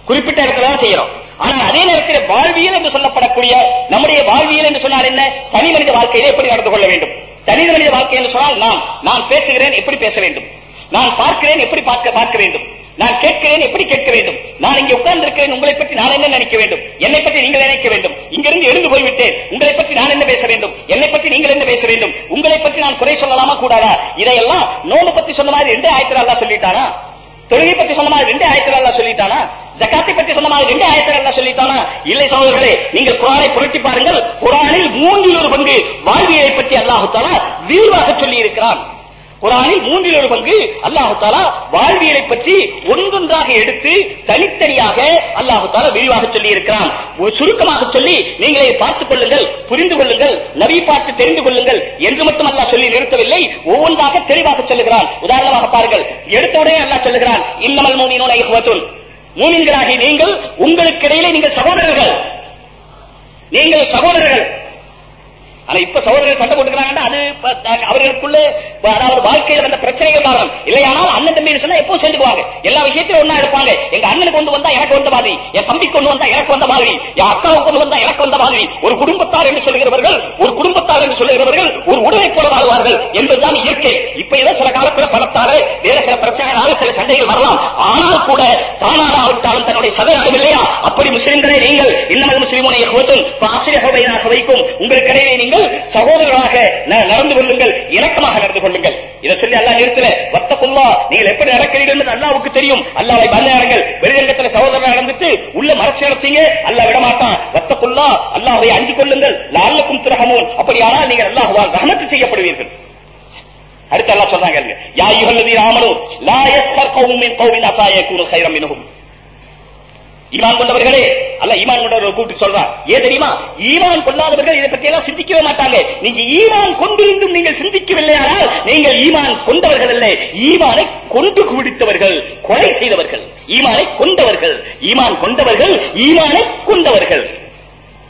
குறிப்பிட்ட இடத்துல தான் செய்யறோம். ஆனால் அதே நேரத்தில் வாழ்வியல் என்று சொல்லப்படக்கூடிய நம்முடைய வாழ்வியல் என்று சொன்னால் என்ன? தனி மனித வாழ்க்கையிலே எப்படி நடந்து கொள்ள வேண்டும்? தனி மனித வாழ்க்கை என்று சொன்னால் நான் நான் பேசுகிறேன் எப்படி பேச வேண்டும்? நான் பார்க்கிறேன் எப்படி பார்க்க பார்க்க வேண்டும்? நான் கேட்கிறேன் எப்படி கேட்க வேண்டும்? நான் இங்கே உட்கார்ந்து இருக்கிறேன் உங்களை பற்றி நான் என்ன நினைக்க வேண்டும்? என்னை பற்றி நீங்கள் நினைக்க வேண்டும். இங்கிருந்து எழுந்து போய்விட்டேன் உங்களை பற்றி நான் என்ன பேச வேண்டும்? என்னை பற்றி நீங்கள் என்ன பேச வேண்டும்? உங்களை பற்றி நான் குறை சொல்லலாமா கூடாதா? இதையெல்லாம் நோம்பு பத்தி சொன்ன மாதிரி ரெண்டு ஆயத்தில் அல்லாஹ் சொல்லிட்டானா? தொழுகை பத்தி சொன்ன மாதிரி ரெண்டு ஆயத்தில் அல்லாஹ் சொல்லிட்டானா? ஜகாத்தை பற்றி சொன்ன மாதிரி ரெண்டு ஆயத்தில் அல்லாஹ் சொல்லிட்டானா? இல்லை சகோதரர்களே நீங்கள் குரானை புரட்டி பாருங்கள். குரானில் மூன்றில் ஒரு பங்கு வாழ்வியலை பற்றி அல்லாஹுத்தாலா விரிவாக சொல்லி இருக்கிறான் குரானில் மூன்றில் ஒரு பங்கு அல்லாஹு தாலா வாழ்வியலை பற்றி ஒன்றொன்றாக எடுத்து தனித்தனியாக அல்லாஹு தாலா விரிவாக சொல்லி இருக்கிறான் ஒரு சுருக்கமாக சொல்லி நீங்களே பார்த்துக் கொள்ளுங்கள் புரிந்து கொள்ளுங்கள் நபி பார்த்து தெரிந்து கொள்ளுங்கள் என்று மட்டும் அல்லாஹ் சொல்லி நிறுத்தவில்லை ஒவ்வொன்றாக தெளிவாக சொல்லுகிறான். உதாரணமாக பாருங்கள். எடுத்தவுடனே அல்லாஹ் சொல்லுகிறான் இன்னமல் மூமினோன இஹ்வத்துன். மூமின்களாகி நீங்கள் உங்களுக்கு இடையிலே நீங்கள் சகோதரர்கள். நீங்கள் சகோதரர்கள். ஆனா இப்ப சகோதரர்கள் சண்டை போட்டுக்கிறாங்க அது அவர்களுக்குள்ள அதாவது வாழ்க்கையில வந்த பிரச்சனைகள் காரணம். இல்லையானால் அண்ணன் தம்பி சொன்னா எப்போ சேர்ந்துக்குவாங்க எல்லா விஷயத்திலும் ஒண்ணா இருப்பாங்க எங்க அண்ணனுக்கு கொண்டு வந்தா எனக்கு வந்த மாதிரி என் தம்பி கொண்டு வந்தா எனக்கு வந்த மாதிரி என் அக்காவுக்கு கொண்டு வந்தா எனக்கு வந்த மாதிரி ஒரு குடும்பத்தார் என்று சொல்லுகிறவர்கள் ஒரு குடும்பத்தார் என்று சொல்லுகிறவர்கள் ஒரு உடலை போல வாழ்வார்கள் என்பதுதான் இயற்கை. இப்ப ஏதோ சில காலத்துல பணத்தால வேற சில பிரச்சனைகளால சில சண்டைகள் வரலாம். ஆனால் கூட தானாடாவிட்டாலும் தன்னுடைய சதவீதம் இல்லையா? அப்படி முஸ்லிம்களே நீங்கள் இன்னமல் முஸ்லிமுனை ஹோத்தும் ஆசிரியர் வைக்கும். உங்களுக்கு இடையே நீங்கள் சகோதரர்களாக நடந்து கொள்ளுங்கள் இரக்கமாக நடந்து கொள்ளுங்கள். இதை சொல்லி அல்லா நிறுத்தல. வத்தக்குல்லா நீங்கள் எப்படி நடக்கிறீர்கள் என்று அல்லாவுக்கு தெரியும். அல்லாவை பயந்தாருங்கள் வெளிரங்கத்தில் சகோதரர் நடந்துட்டு உள்ள மறைச்சு நடத்தீங்க அல்லா விட மாட்டான் வத்தக்குல்லா அல்லாவை அஞ்சு கொள்ளுங்கள். லால்லக்கும் திரகமோன். அப்படியானால் நீங்கள் அல்லாஹுவால் ரஹமத்து செய்யப்படுவீர்கள். அடுத்து அல்லா சொல்றாங்க யா யுகல்லதி ஆமனு லா யஸ்கர் கௌமின் அசாய யகூனு கைரம் மின்ஹும். ஈமான் கொண்டவர்களே அல்ல ஈமான் கொண்டவர்கள் கூப்பிட்டு சொல்றான் ஏன் தெரியுமா? ஈமான் கொண்டாதவர்கள் இதை பத்தி எல்லாம் சிந்திக்கவே மாட்டாங்க. நீங்க ஈமான் கொண்டிருந்தும் நீங்கள் சிந்திக்கவில்லையானால் நீங்கள் ஈமான் கொண்டவர்கள் அல்ல. ஈமானை கொண்டு குடித்தவர்கள் கொலை செய்தவர்கள். ஈமானை கொண்டவர்கள் ஈமான் கொண்டவர்கள் ஈமானை கொண்டவர்கள்.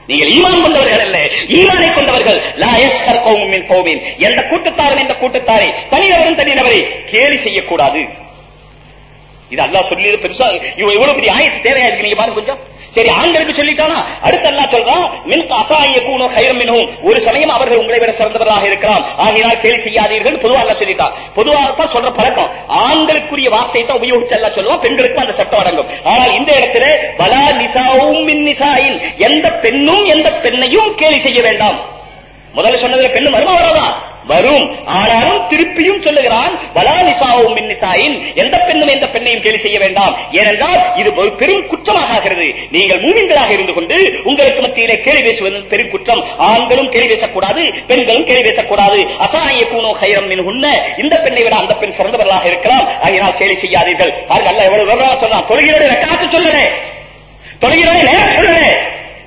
நீங்கள் ஈமான் கொண்டவர்கள் அல்ல ஈமானை கொண்டவர்கள். லா யஸ்கர் கௌமும் கௌமின். எந்த கூட்டத்தாரும் எந்த கூட்டத்தாரை? தனிநபரும் தனிநபரை. கேலி செய்யக்கூடாது. இது அல்லா சொல்லி பெருசா இவ எவ்வளவு பெரிய ஆயத்து தேவையா இருக்கு நீங்க பாருங்க கொஞ்சம். சரி ஆண்களுக்கு சொல்லிட்டானா? அடுத்து அல்லா சொல்றான் மின் அசாய கூணும் கயிறம் மின்ஹும். ஒரு சமயம் அவர்கள் உங்களை விட சிறந்தவர்களாக இருக்கலாம். ஆகினால் கேலி செய்யாதீர்கள். பொதுவா அல்லா சொல்லிட்டான். பொதுவாக தான் சொல்ற பழக்கம். ஆண்களுக்குரிய வார்த்தை தான் உபயோகிச்சு அல்லா சொல்லுவான். பெண்களுக்கும் அந்த சட்டம் அடங்கும். ஆனால் இந்த இடத்துல பலா நிசாவும் மின் நிசாயின் எந்த பெண்ணும் எந்த பெண்ணையும் கேலி செய்ய வேண்டாம். முதல்ல சொன்னதுல பெண்ணு வருமா வராதா வரும். ஆனாலும் திருப்பியும் சொல்லுகிறான் வலா நிசாவும் நிசாயின் எந்த பெண்ணும் எந்த பெண்ணையும் கேலி செய்ய வேண்டாம். ஏனென்றால் இது ஒரு பெரும் குற்றமாக ஆகிறது நீங்கள் மூமின்களாக இருந்து கொண்டு உங்களுக்கு மத்தியிலே கேலி பேசுவது பெரும் குற்றம். ஆண்களும் கேலி பேசக்கூடாது பெண்களும் கேலி பேசக்கூடாது. அசாய கூனோ ஹைரம் மின் உன்ன இந்த பெண்ணை விட அந்த பெண் சிறந்தவர்களாக இருக்கலாம். ஆகினால் கேலி செய்யாதீர்கள். பாருங்க அல்ல எவ்வளவு விவரமா சொல்றான் தொழுகிறோட காத்து சொல்லுறேன் தொழுகிறோட நேரம் சொல்லுறேன்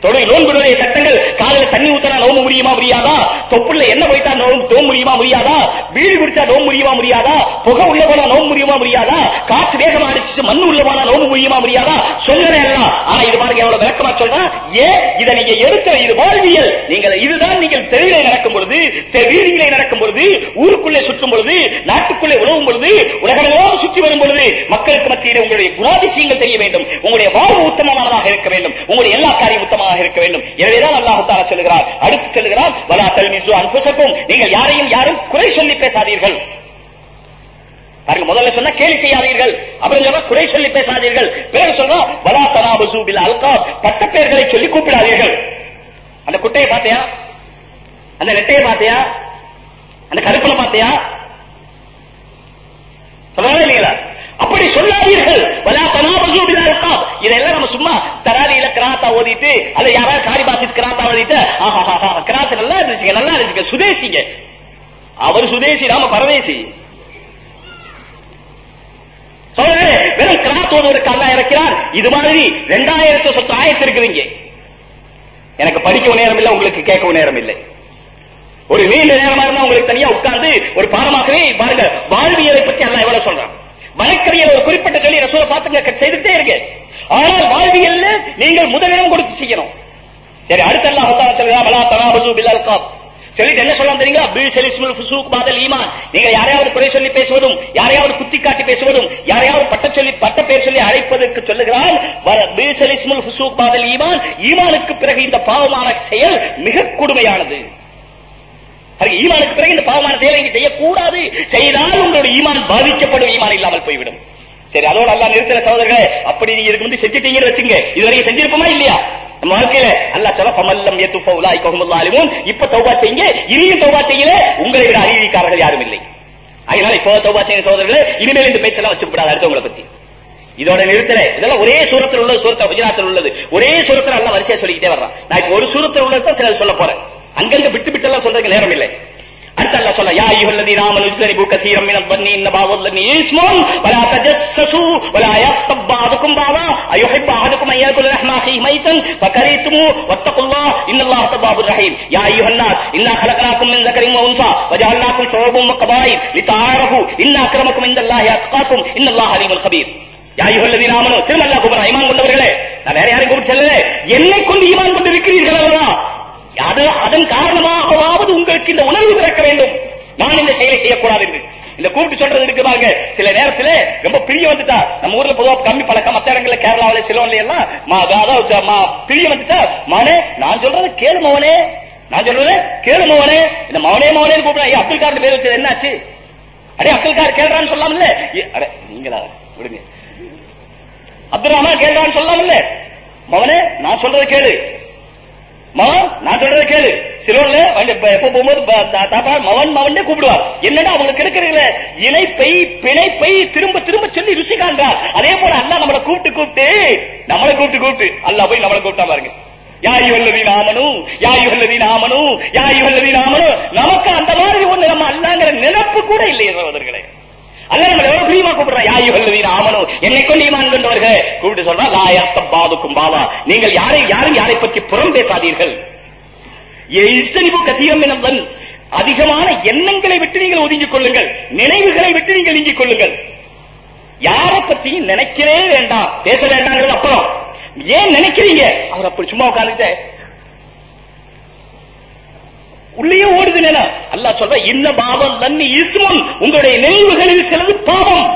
தொழில் நோன்புடைய சட்டங்கள் காலையில தண்ணி ஊத்தினா நோம்பு முடியுமா முடியாதா? தொப்புள்ள என்ன போயிட்டா நோம்பு நோம்பு முடியுமா முடியாதா? வீடு குடிச்சா நோம்பு முடியுமா முடியாதா? புகை உள்ள போனா நோம்பு முடியுமா முடியாதா? காற்று வேகமா அடிச்சு மண்ணு உள்ள போனா நோம்பு முடியுமா முடியாதா? சொல்லுறேன் எல்லாம். ஆனா இது பாருங்க எவ்வளவு விளக்கமா சொல்றா. ஏன் இதை நீங்க எடுக்கிற இது வாழ்வியல். நீங்கள் இதுதான் நீங்கள் தெருவிலே நடக்கும் பொழுது தெ- வீதியிலே நடக்கும் பொழுது ஊருக்குள்ளே சுற்றும் பொழுது நாட்டுக்குள்ளே உழவும் பொழுது உலகளவோடு சுற்றி வரும் பொழுது மக்களுக்கு மத்தியிலே உங்களுடைய குணாதிசயங்கள் தெரிய வேண்டும். உங்களுடைய வாழ்வு உத்தமமானதாக இருக்க வேண்டும். உங்களுடைய எல்லா காரியம் உத்தமமாக இருக்க வேண்டும். எனவேதான் அல்லாஹால தாலா சொல்லுகிறார். அடுத்து சொல்லுகிறார் வலா தல்மிசு அன்புசக்கும் நீங்கள் யாரையும் யாரும் குறை சொல்லி பேசாதீர்கள். பாருங்க முதல்ல சொன்னா கேலி செய்யாதீர்கள். அப்புறம் சொன்னா குறை சொல்லி பேசாதீர்கள். பிறகு சொல்றோம் வலா தனாபசு பில் அல்கா பட்ட பெயர்களை சொல்லி கூப்பிடாதீர்கள். அந்த குட்டையை பார்த்தியா? அந்த நெட்டையை பார்த்தியா? அந்த கருப்பனை பார்த்தியா? சொல்லவே இல்லைங்களா? அப்படி சொல்லாதீர்கள். வலா தனாபசு பில் அல்காப் இதெல்லாம் நம்ம சும்மா தராதியில கிராத்தா ஓதிட்டு அல்ல யாராவது காரிபாசித் கிராத்தா ஓதிட்டு ஆஹா கிராத்து நல்லா இருந்துச்சுங்க நல்லா இருந்துச்சுங்க. சுதேசிங்க. அவர் சுதேசி நாம பரதேசி. சொல்றேன் வெறும் கிராத் ஓதுவதற்கு அல்லா இறக்கிறார். இது மாதிரி ரெண்டாயிரத்து சொத்து ஆயத்து இருக்குதுங்க. எனக்கு படிக்கவும் நேரம் இல்லை உங்களுக்கு கேட்கவும் நேரம் இல்லை ஒரு நீண்ட நேரமா இருந்தா உங்களுக்கு தனியா உட்கார்ந்து ஒரு பாடமாகவே பாருங்க வாழ்வியலை பற்றி அல்லா எவ்வளவு சொல்றான்? வழக்கறிஞர் ஒரு குறிப்பிட்ட சொல்லி ரசூலை பார்த்துங்க செய்துட்டே இருக்கு. ஆனால் வாழ்வியல்ல நீங்கள் முதலிடம் கொடுத்து செய்யணும். சரி அடுத்த அல்லாஹ் சொல்லுங்க பலா தனாபசு பில் காப். சொல்லிட்டு என்ன சொல்லலாம் தெரியுங்களா? பி செலிஸ்முல் ஃபுசூக் பாதல் ஈமான். நீங்க யாரையாவது குறை சொல்லி பேசுவதும் யாரையாவது குத்தி காட்டி பேசுவதும் யாரையாவது பட்ட சொல்லி பட்ட பேர் சொல்லி அழைப்பதற்கு சொல்லுகிறான் பி செலிஸ்முல் ஃபுசூக் பாதல் ஈமான். ஈமானுக்கு பிறகு இந்த பாவமான செயல் மிக கொடுமையானது. ஈமானுக்கு பிறகு இந்த பாவமான செயலை நீங்க செய்யக்கூடாது. செய்தால் உங்களுடைய ஈமான் பாதிக்கப்படும் ஈமான் இல்லாமல் போய்விடும். சரி அதோட அல்லா நிறுத்தின சகோதரர்களே அப்படி நீங்க இதுக்கு வந்து செஞ்சுட்டீங்கன்னு வச்சுங்க இதுவரைக்கும் செஞ்சிருப்போமா இல்லையா? நம்ம வாழ்க்கையில அல்லா சொல்ல பமல்லம் ஏத்து ஃபவுலாய் கஹுமுல்லாலிமூன் இப்ப தௌபா செய்யுங்க. இனியும் தௌபா செய்யல உங்களை விட அறிவிக்காரர்கள் யாரும் இல்லை. அதனால இப்போ தௌபா செய்யுங்க சகோதரர்களே இனிமேல் இந்த பேச்செல்லாம் வச்சுக்கூடாது அடுத்தவங்களை பத்தி. இதோட நிறுத்தல இதெல்லாம் ஒரே சூரத்தில் உள்ளது சூரத்தில் குஜராத்தில் உள்ளது. ஒரே சூரத்தில் எல்லாம் வரிசையா சொல்லிக்கிட்டே வர்றான். நான் இப்போ ஒரு சூரத்தில் உள்ளதான் சில சொல்ல போறேன். அங்கங்க விட்டு விட்டெல்லாம் சொல்றதுக்கு நேரம் இல்லை. அடுத்து அல்லாஹ் சொல்ல யா ஐயுல்லதி நாமனு இஸ்லரிபு கசீரம் மினல் பன்னி இன்ன பாவல்லதி இஸ்முன் வலா தஜஸ்ஸசு வலா யக்தப் பாதுக்கும் பாவா அயுஹிப்பு அஹதுக்கும் ஐயாக்குல் ரஹ்மா ஹி மைத்தன் ஃபகரீத்துமு வத்தகுல்லாஹ் இன்னல்லாஹ தவ்வாபுர் ரஹீம் யா ஐயுஹன்னாஸ் இன்னா ஹலக்னாக்கும் மின் ஜகரின் வ என்னை கொண்டு அது அதன் காரணமாகவாவது உங்களுக்கு இந்த உணர்வு பிறக்க வேண்டும். நான் இந்த செயலை செய்யக்கூடாது என்று. இந்த கூப்பிட்டு சொல்றது இருக்கு பாருங்க. சில நேரத்துல ரொம்ப பிரிய வந்துட்டா. நம்ம ஊர்ல பொதுவா கம்மி பழக்கம் மத்த இடங்கள்ல கேரளாவில சிலோன்ல எல்லாம் மா- பிரிய வந்துட்டா. மவனே நான் சொல்றது கேளு மவனே நான் சொல்றது கேளு மவனே இந்த மவனே மவனே கூப்பிடுறேன் ஏய், அப்துல் கார் பேர் வச்சது என்னாச்சு? அடே அப்துல் கார் கேள்றான்னு சொல்லாமல்ல. நீங்களா? விடுங்க. அப்துல் ரஹ்மான் கேள்றான்னு சொல்லாமல்ல. மவனே நான் சொல்றது கேளு. மவன் நான் சொல்றத கேளு. சிலோன்ல எப்ப போகும்போது தா- தாத்தா மவன் மவன் கூப்பிடுவார். என்னன்னா அவங்களுக்கு இருக்கிற இணைப்பை பிணைப்பை திரும்ப திரும்ப சொல்லி ருசி காண்றார் அதே போல அண்ணா நம்மளை கூப்பிட்டு கூப்பிட்டு நம்மளை கூப்பிட்டு கூப்பிட்டு. அல்லா போய் நம்மளை கூப்பிட்டா பாருங்க. யாயுவல்லதி நாமனு யாயுவல்லதி நாமனு யாயுவல்லதி நாமனு நமக்கு அந்த மாதிரி ஒண்ணு நம்ம அல்லாங்கிற நினைப்பு கூட இல்லையே சகோதரர்களே. அல்ல நம்ம எவ்வளவு பிரியமா கூப்பிடுறோம் யாயு வல்லவீன ஆமனோ என்னை கொண்டு ஈமான் கொண்டவர்கள். கூப்பிட்டு சொல்றா லாயத்த பாதுக்கும் பாவா. நீங்கள் யாரை யாரும் யாரை பற்றி புறம் பேசாதீர்கள். இஸ்தனிபு கதீரம் எனவன் அதிகமான எண்ணங்களை விட்டு நீங்கள் ஒதுங்கிக் கொள்ளுங்கள். நினைவுகளை விட்டு நீங்கள் நீங்கிக் கொள்ளுங்கள். யாரை பற்றியும் நினைக்கவே வேண்டாம். பேச வேண்டாங்கிறது அப்புறம். ஏன் நினைக்கிறீங்க? அவர் அப்படி சும்மா உட்கார்ந்துட்டு உள்ளே ஓடுது நில. அல்லாஹ் சொல்ற இன்ன பாவம் தண்ணி இஸ்முன் உங்களுடைய நினைவுகளில் சிலது பாவம்.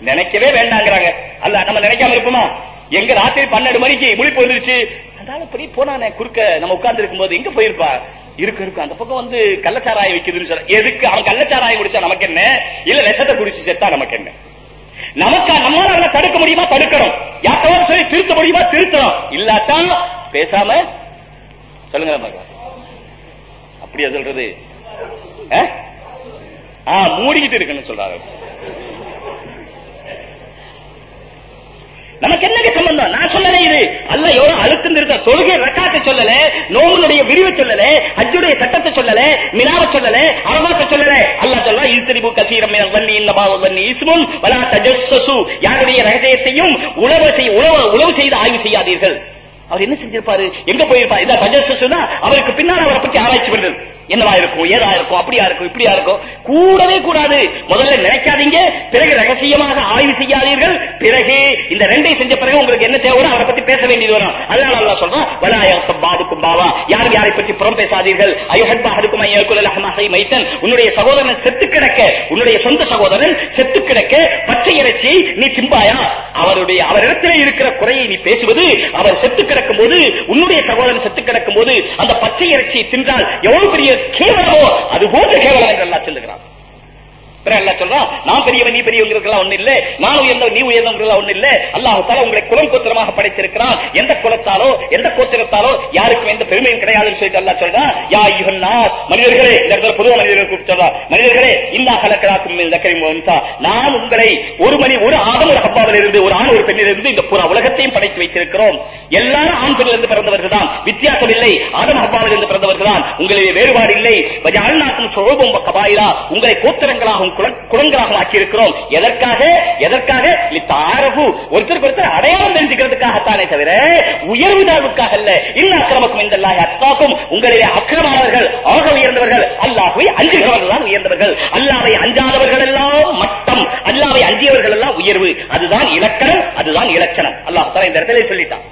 நினைக்கவே வேண்டாங்கிறாங்க. அல்ல நம்ம நினைக்காம இருப்போமா? எங்க ராத்திரி பன்னெண்டு மணிக்கு முழிப்பு வந்துருச்சு அதனால இப்படி போனானே குறுக்க நம்ம உட்கார்ந்து இருக்கும்போது எங்க போயிருப்பா? இருக்கு இருக்கு. அந்த பக்கம் வந்து கள்ளச்சாராயம் வைக்குதுன்னு சொல்ற. எதுக்கு? அவன் கள்ளச்சாராயம் குடிச்சா நமக்கு என்ன? இல்ல விஷத்தை குடிச்சு செத்தா நமக்கு என்ன? நமக்கு நம்மளால அதை தடுக்க முடியுமா? தடுக்கணும். யார்கிட்ட சொல்லி திருத்த முடியுமா? திருத்தணும். இல்லாட்டா பேசாம சொல்லுங்க எப்படியா சொல்றது? மூடிக்கிட்டு இருக்குன்னு சொல்றாரு. நமக்கு என்ன சம்பந்தம்? நான் சொல்லல இது. அல்ல எவ்வளவு அழுத்தம் இருக்க தொழுகை ரக்காத்தை சொல்லல நோவனுடைய விரிவை சொல்லல அஜுடைய சட்டத்தை சொல்லல மினாவை சொல்லல அரபாத்தை சொல்லல. அல்லாஹ் சொல்ல ஈஸ்வரிபு கசீரம் மினல் வன்னி இன்னபாவ வன்னி இஸ்முன் வலா தஜஸ்ஸசு. யாருடைய ரகசியத்தையும் உழவு செய்ய உழவு உழவு செய்து ஆய்வு செய்யாதீர்கள். அவர் என்ன செஞ்சிருப்பாரு? எங்க போயிருப்பார்? இந்த தஜஸ்ஸசுனா அவருக்கு பின்னால் அவரை பற்றி ஆராய்ச்சி பண்றது. என்னவா இருக்கும் ஏதா இருக்கும் அப்படியா இருக்கும் இப்படியா இருக்கும் கூடவே கூடாது. முதல்ல நினைக்காதீங்க பிறகு ரகசியமாக ஆய்வு செய்யாதீர்கள். பிறகு இந்த ரெண்டை செஞ்ச பிறகு உங்களுக்கு என்ன தேவையோ அவரை பத்தி பேச வேண்டியது வரும். அதனால அல்லாஹ் சொல்றான் வலாயத்தம் பாதுக்கும் பாவா. யாரும் யாரை பற்றி புறம் பேசாதீர்கள். அயோஹன்பா இருக்கும் ஐயக்குல் மைத்தன். உன்னுடைய சகோதரன் செத்து கிடக்க உன்னுடைய சொந்த சகோதரன் செத்து கிடக்க பச்சை இறைச்சியை நீ திம்பாயா? அவருடைய அவரிடத்தில் இருக்கிற குறையை நீ பேசுவது அவர் செத்து கிடக்கும் போது உன்னுடைய சகோதரன் செத்து கிடக்கும் போது அந்த பச்சை இறைச்சியை தின்றால் எவ்வளவு பெரிய கேவலமோ அது போன்ற கேவலம் என்று எல்லாம் சொல்லுகிறான் சொல்றான் நான் பெரியவன் நீ ஒண்ணு இல்ல. நான் நீ ஒண்ணு இல்ல. உங்களை குலம் கோத்திரமாக படைத்திருக்கிறான். எந்த குலத்தாலோ எந்த கோத்திரத்தாலோ யாருக்கும் எந்த பெருமையும் கிடையாதுன்னு சொல்லிட்டு சொல்றான் யா மனிதர்களே இந்த இடத்துல மனிதர்கள் கூப்பிட்டு மனிதர்களே இந்த கலக்கலாக்கும் இந்த கரிமோன்சா நான் உங்களை ஒரு மணி ஒரு ஆதம் ஒரு ஹப்பாவில் இருந்து ஒரு ஆண் ஒரு இந்த புற உலகத்தையும் படைத்து வைத்திருக்கிறோம். எல்லாரும் ஆண் பெண்ணில் பிறந்தவர்கள் தான். வித்தியாசம் இல்லை. ஆதம் ஹப்பாவில் இருந்து பிறந்தவர்கள் தான். உங்களுடைய வேறுபாடு இல்லை. வஜால்நாக்கும் சுழபம் கபாயிலா. உங்களை கோத்திரங்களாகவும் குல- ஆக்கியிருக்கிறோம் எதற்காக? எதற்காக? தாரகு ஒருத்தருக்கு ஒருத்தர் அடையாளம் தெரிஞ்சுக்கிறதுக்காகத்தானே தவிர உயர்வு தாழ்வுக்காக அல்ல. இல்ல அக்கிரமக்கும் இந்த அத்தாக்கும் உங்களிலே அக்கிரமானவர்கள் ஆக உயர்ந்தவர்கள் அல்லாஹுவை அஞ்சுகிறவர்கள் தான் உயர்ந்தவர்கள். அல்லாவை அஞ்சாதவர்கள் எல்லாம் மட்டம் அல்லாவை அஞ்சியவர்கள் எல்லாம் உயர்வு. அதுதான் இலக்கணம் அதுதான் இலட்சணம். அல்லாஹ் தஆலா இந்த இடத்துல சொல்லிட்டான்.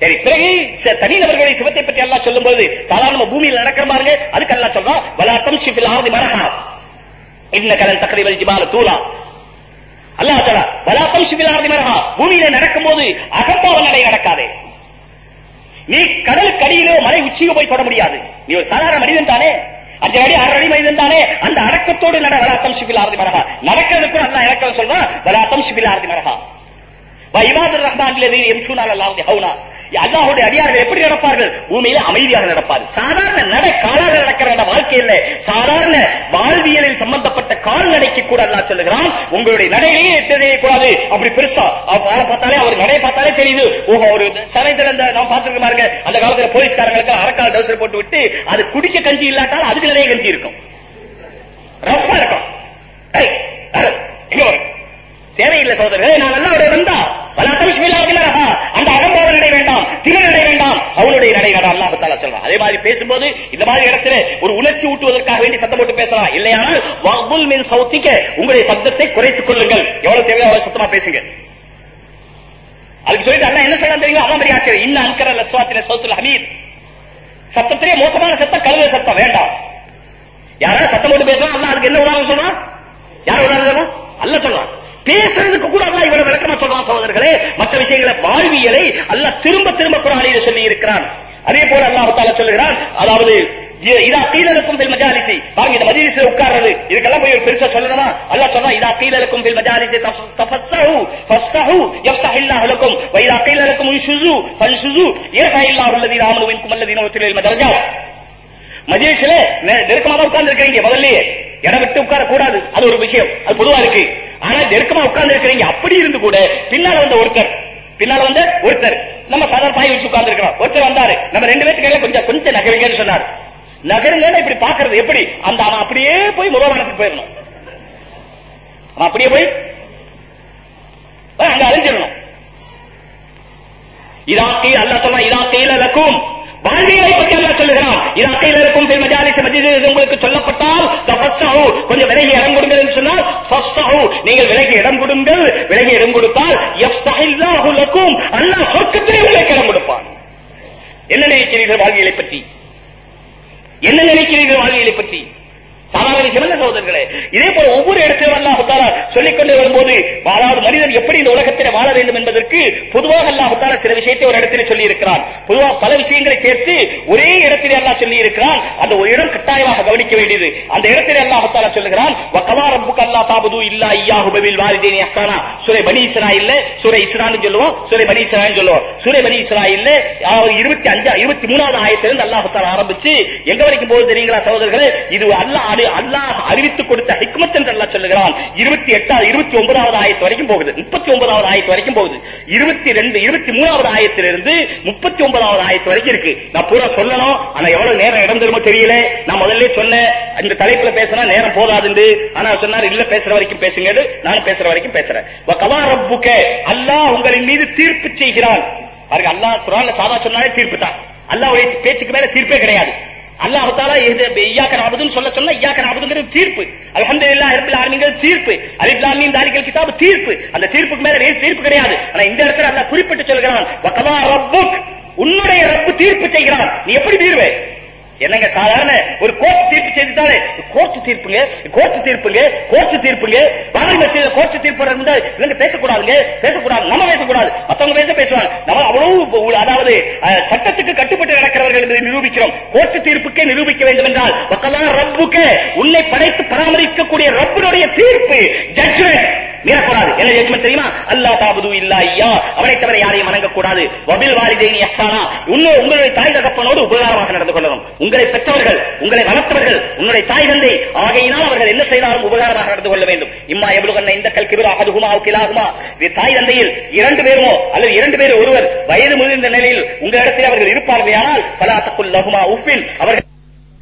சரி பிறகு தனிநபர்களை சிவத்தை பற்றி அல்லாஹ் சொல்லும்போது சாதாரண பூமியில் நடக்கிற பாருங்க அதுக்கு எல்லாம் சொல்றான் வலாத்தம் சிவில் ஆகுது மரகா இன்ன கலன் தக்ரிவல் ஜிபால தூலா. அல்லாஹ் தஆலா வலாத்தம் ஷிஃபில் ஆரதி மரஹா. பூமியில நடக்கும்போது அகம்பாவ நடை நடக்காதே. நீ கடலுக்கு அடியிலோ மலை உச்சியோ போய் தொட முடியாது. நீ ஒரு சாதாரண மனிதன் தானே? அஞ்சு அடி ஆறு அடி மனிதன் தானே? அந்த அடக்கத்தோடு நட வலாத்தம் சிபில் ஆர்தி மரஹா. நடக்கிறது கூட அல்லாஹ் இறக்கம் சொல்றான் வலாத்தம் சிபில் ஆர்தி மரஹா. வைபாதுர் ரஹ்மான் லதீன யம்ஷூன அலல் அர்தி அடியார்கள் எப்படி நடப்பார்கள்? பூமியில அமைதியாக நடப்பார்கள். சாதாரண நட காலாக நடக்கிற நட வாழ்க்கை இல்ல சாதாரண வாழ்வியலில் சம்பந்தப்பட்ட கால்நடைக்கு கூட அல்லாஹ் சொல்லுகிறான் உங்களுடைய நடையிலேயே தெரியக்கூடாது அப்படி பெருசா அவ- பார்த்தாலே அவர் நடையை பார்த்தாலே தெரியுது. ஓஹோ ஒரு சமயத்துல இந்த நாம் பார்த்திருக்க பாருங்க அந்த காலத்துல போலீஸ்காரங்களுக்கு அரக்கால் டவுசர் போட்டு விட்டு அது குடிக்க கஞ்சி இல்லாட்டால் அதுக்கு நிறைய கஞ்சி இருக்கும். ரஃபா இருக்கும். தேவையில்லை சோதரர்களே நான் அல்லாவுடைய வந்தா. அந்த அகம்போத நடை வேண்டாம் திரு நடை வேண்டாம். அவனுடைய நடை நட அல்லாஹ் தாலா சொல்றான். அதே மாதிரி பேசும்போது இந்த மாதிரி இடத்துல ஒரு உணர்ச்சி ஊட்டுவதற்காக வேண்டி சத்தம் போட்டு பேசலாம். இல்லையானால் வகுல் மின் சௌத்திக்க உங்களுடைய சத்தத்தை குறைத்துக் கொள்ளுங்கள். எவ்வளவு தேவையோ அவ்வளவு சத்தமா பேசுங்க. அதுக்கு சொல்லிட்டு அண்ணா என்ன சொல்றான் தெரியுமா? அதான் பெரிய ஆச்சரியம். இன்ன அன்கர லஸ்வாத்தில சௌத்துல ஹமீத். சத்தத்திலே மோசமான சத்தம் கழுத சத்தம். வேண்டாம். யாராவது சத்தம் போட்டு பேசலாம் அல்லாஹ் அதுக்கு என்ன உதாரணம் சொல்றான்? யார் உதாரணம் சொல்றான்? அல்ல சொல்றான். பேசுறதுக்கு கூட அல்லாஹ் இவ்வளவு விளக்கமா சொல்றான் சகோதரர்களே. மற்ற விஷயங்களை வாழ்வியலை அல்ல திரும்ப திரும்ப குரானிலே சொல்லி இருக்கிறான் அதே போல அல்லாஹால சொல்லுகிறான் அதாவது இதா கீழலுக்கும் பில் மஜாலிசி. பாருங்க இந்த மஜ்லிஸ்ல உட்கார்றது. இதுக்கெல்லாம் போய் ஒரு பெருசா சொல்லணுமா? அல்லா சொன்னா இதா கீழலுக்கும் பில் மஜாலிசி தஃப்- தஃபஸ்ஸஹு ஃபஸ்ஸஹு இல்லாஹு லக்கும் வ இதா கீழலுக்கும் உன்ஷுஸு ஃபன்ஷுஸு யர்ஃபஇல்லாஹு அல்லதீன ஆமனு மின்கும் அல்லதீன உத்தில் இல் தரஜாத் மஜேஷ்ல நெருக்கமா உட்கார்ந்து இருக்கீங்க முதல்லயே. இடம் விட்டு உட்கார கூடாது அது ஒரு விஷயம். அது பொதுவா இருக்கு. ஆனா நெருக்கமா உட்கார்ந்து இருக்கிறீங்க அப்படி இருந்து கூட பின்னால வந்த ஒருத்தர் பின்னால வந்த ஒருத்தர் நம்ம சாதாரண பாய் வச்சு உட்கார்ந்து இருக்கிறோம் ஒருத்தர் வந்தாரு. நம்ம ரெண்டு பேருக்கு கொஞ்சம் கொஞ்சம் நகருங்கன்னு சொன்னார். நகருங்கன்னு இப்படி பாக்குறது எப்படி? அந்த அவன் அப்படியே போய் முருகவானத்துக்கு போயிடணும். அவன் அப்படியே போய் அங்க அழிஞ்சிடணும் இதாக்கி அல்ல சொல்றான் இதாக்கி லக்கும் வாழ்வியலை பற்றி அல்ல சொல்லுகிறான். இது அக்கையில் இருக்கும் பில் மஜாலிஸ் மஜ்லிஸ் உங்களுக்கு சொல்லப்பட்டால் தபஸ்ஸஹு கொஞ்சம் விலகி இடம் கொடுங்கள் என்று சொன்னால் ஃபஸ்ஸஹு நீங்கள் விலகி இடம் கொடுங்கள் விலகி இடம் கொடுத்தால் யஃப்ஸஹில்லாஹு லக்கும் அல்லாஹ் சொர்க்கத்திலே உங்களுக்கு இடம் கொடுப்பான். என்ன நினைக்கிறீர்கள் வாழ்வியலை பற்றி? என்ன நினைக்கிறீர்கள் வாழ்வியலை பற்றி? சாதாரண சிறந்த அல்ல சகோதரர்களே இதே போல ஒவ்வொரு இடத்திலும் அல்லாஹ் தாலா வரும்போது அதாவது மனிதன் எப்படி இந்த உலகத்தில் வாழ வேண்டும் என்பதற்கு பொதுவாக அல்லாஹ் சில விஷயத்தை ஒரு இடத்திலே சொல்லி இருக்கிறான் பொதுவாக பல விஷயங்களை சேர்த்து ஒரே இடத்திலே அல்லாஹ் சொல்லி இருக்கிறான் அந்த ஒரு இடம் கட்டாயமாக கவனிக்க வேண்டியது. அந்த இடத்திலே அல்லாஹ் சொல்லுகிறான் வக்கலா ரப்புக்கு அல்லாஹ் தாபுது இல்லா ஐயாஹு பபில் வாலிதேனி அஹ்சானா சூரை பனி இஸ்ராயில்ல சூரை இஸ்ரான்னு சொல்லுவோம் சூரை பனி இஸ்ரான்னு சொல்லுவோம். சூரை பனி இஸ்ராயில்ல அதாவது இருபத்தி அஞ்சா இருபத்தி மூணாவது ஆயத்திலிருந்து அல்லாஹ் ஆரம்பிச்சு எங்க வரைக்கும் போது தெரியுங்களா சகோதரர்களே? இது அல்லாஹ் அது அல்லாஹ் அறிவித்துக் கொடுத்த ஹிக்மத் என்று அல்லா சொல்லுகிறான். இருபத்தி எட்டாவது இருபத்தி ஒன்பதாவது ஆயத்து வரைக்கும் போகுது. முப்பத்தி ஒன்பதாவது ஆயத்து வரைக்கும் போகுது. இருபத்தி ரெண்டு இருபத்தி மூணாவது ஆயத்திலிருந்து முப்பத்தி ஒன்பதாவது ஆயத்து வரைக்கும் இருக்கு. நான் பூரா சொல்லணும். ஆனா எவ்வளவு நேரம் இடம் தருமோ தெரியல. நான் முதல்ல சொன்னேன். இந்த தலைப்புல பேசினா நேரம் போதாதுண்டு. ஆனா சொன்னார் இல்ல பேசுற வரைக்கும் பேசுங்க நானும் பேசுற வரைக்கும் பேசுறேன். அல்லாஹ் உங்களின் மீது தீர்ப்பு செய்கிறான். பாருங்க அல்லாஹ் குரான்ல சாதா சொன்னாலே தீர்ப்பு தான். அல்லாஹ் பேச்சுக்கு மேல தீர்ப்பே கிடையாது. அல்லாஹ் தாலா இது ஐயாக்க சொல்ல சொன்னா ஐயாக்க தீர்ப்பு. அல்ஹம்துலில்லாஹ் ரப்பில் ஆலமீன்ங்கிறது தீர்ப்பு. அலிஃப் லாம் மீம் தீர்ப்பு. அந்த தீர்ப்புக்கு மேல வேறு தீர்ப்பு கிடையாது. ஆனா இந்த இடத்துல அல்ல குறிப்பிட்டு சொல்கிறான் உன்னுடைய ரப்பு தீர்ப்பு செய்கிறான். நீ எப்படி தீர்வே? என்னங்க சாதாரண ஒரு கோர்ட் தீர்ப்பு செய்துட்டாலே கோர்ட் தீர்ப்புங்க கோர்ட் தீர்ப்புங்க கோர்ட் தீர்ப்புங்க பாபரி மசீத கோர்ட் தீர்ப்பு இருந்தா இவங்க பேசக்கூடாதுங்க பேசக்கூடாது நம்ம பேசக்கூடாது. மத்தவங்க பேச பேசுவாங்க. நம்ம அவ்வளவு அதாவது சட்டத்துக்கு கட்டுப்பட்டு நடக்கிறவர்கள் என்பதை நிரூபிக்கிறோம். கோர்ட் தீர்ப்புக்கே நிரூபிக்க வேண்டும் என்றால் பக்கதான் ரப்புக்கு உன்னை படைத்து பராமரிக்கக்கூடிய ரப்பினுடைய தீர்ப்பு ஜட்ஜ்மெண்ட் மீறக்கூடாது. என்ன ஜட்மெண்ட் தெரியுமா? அல்லாஹ் தாபுது இல்லா ஐயா அவனை தவிர யாரையும் வணங்கக்கூடாது. வபில் வாலிதைனி அஹ்சானா. இன்னும் உங்களுடைய தாய் தகப்பனோடு உபகாரமாக நடந்து கொள்ளணும். உங்களை பெற்றவர்கள் உங்களை வளர்த்தவர்கள் உன்னுடைய தாய் தந்தை. ஆகையினால் அவர்கள் என்ன செய்தாலும் உபகாரமாக நடந்து கொள்ள வேண்டும். இம்மா எவ்வளவு இந்த கல்கிபிர் அகதுகுமா கிலாகுமா இது தாய் தந்தையில் இரண்டு பேருமோ அல்லது இரண்டு பேர் ஒருவர் வயது முதிர்ந்த நிலையில் உங்களிடத்தில் அவர்கள் இருப்பார்கள் ஆனால் பலாத்தக்குள் லகுமா உஃபின். அவர்கள்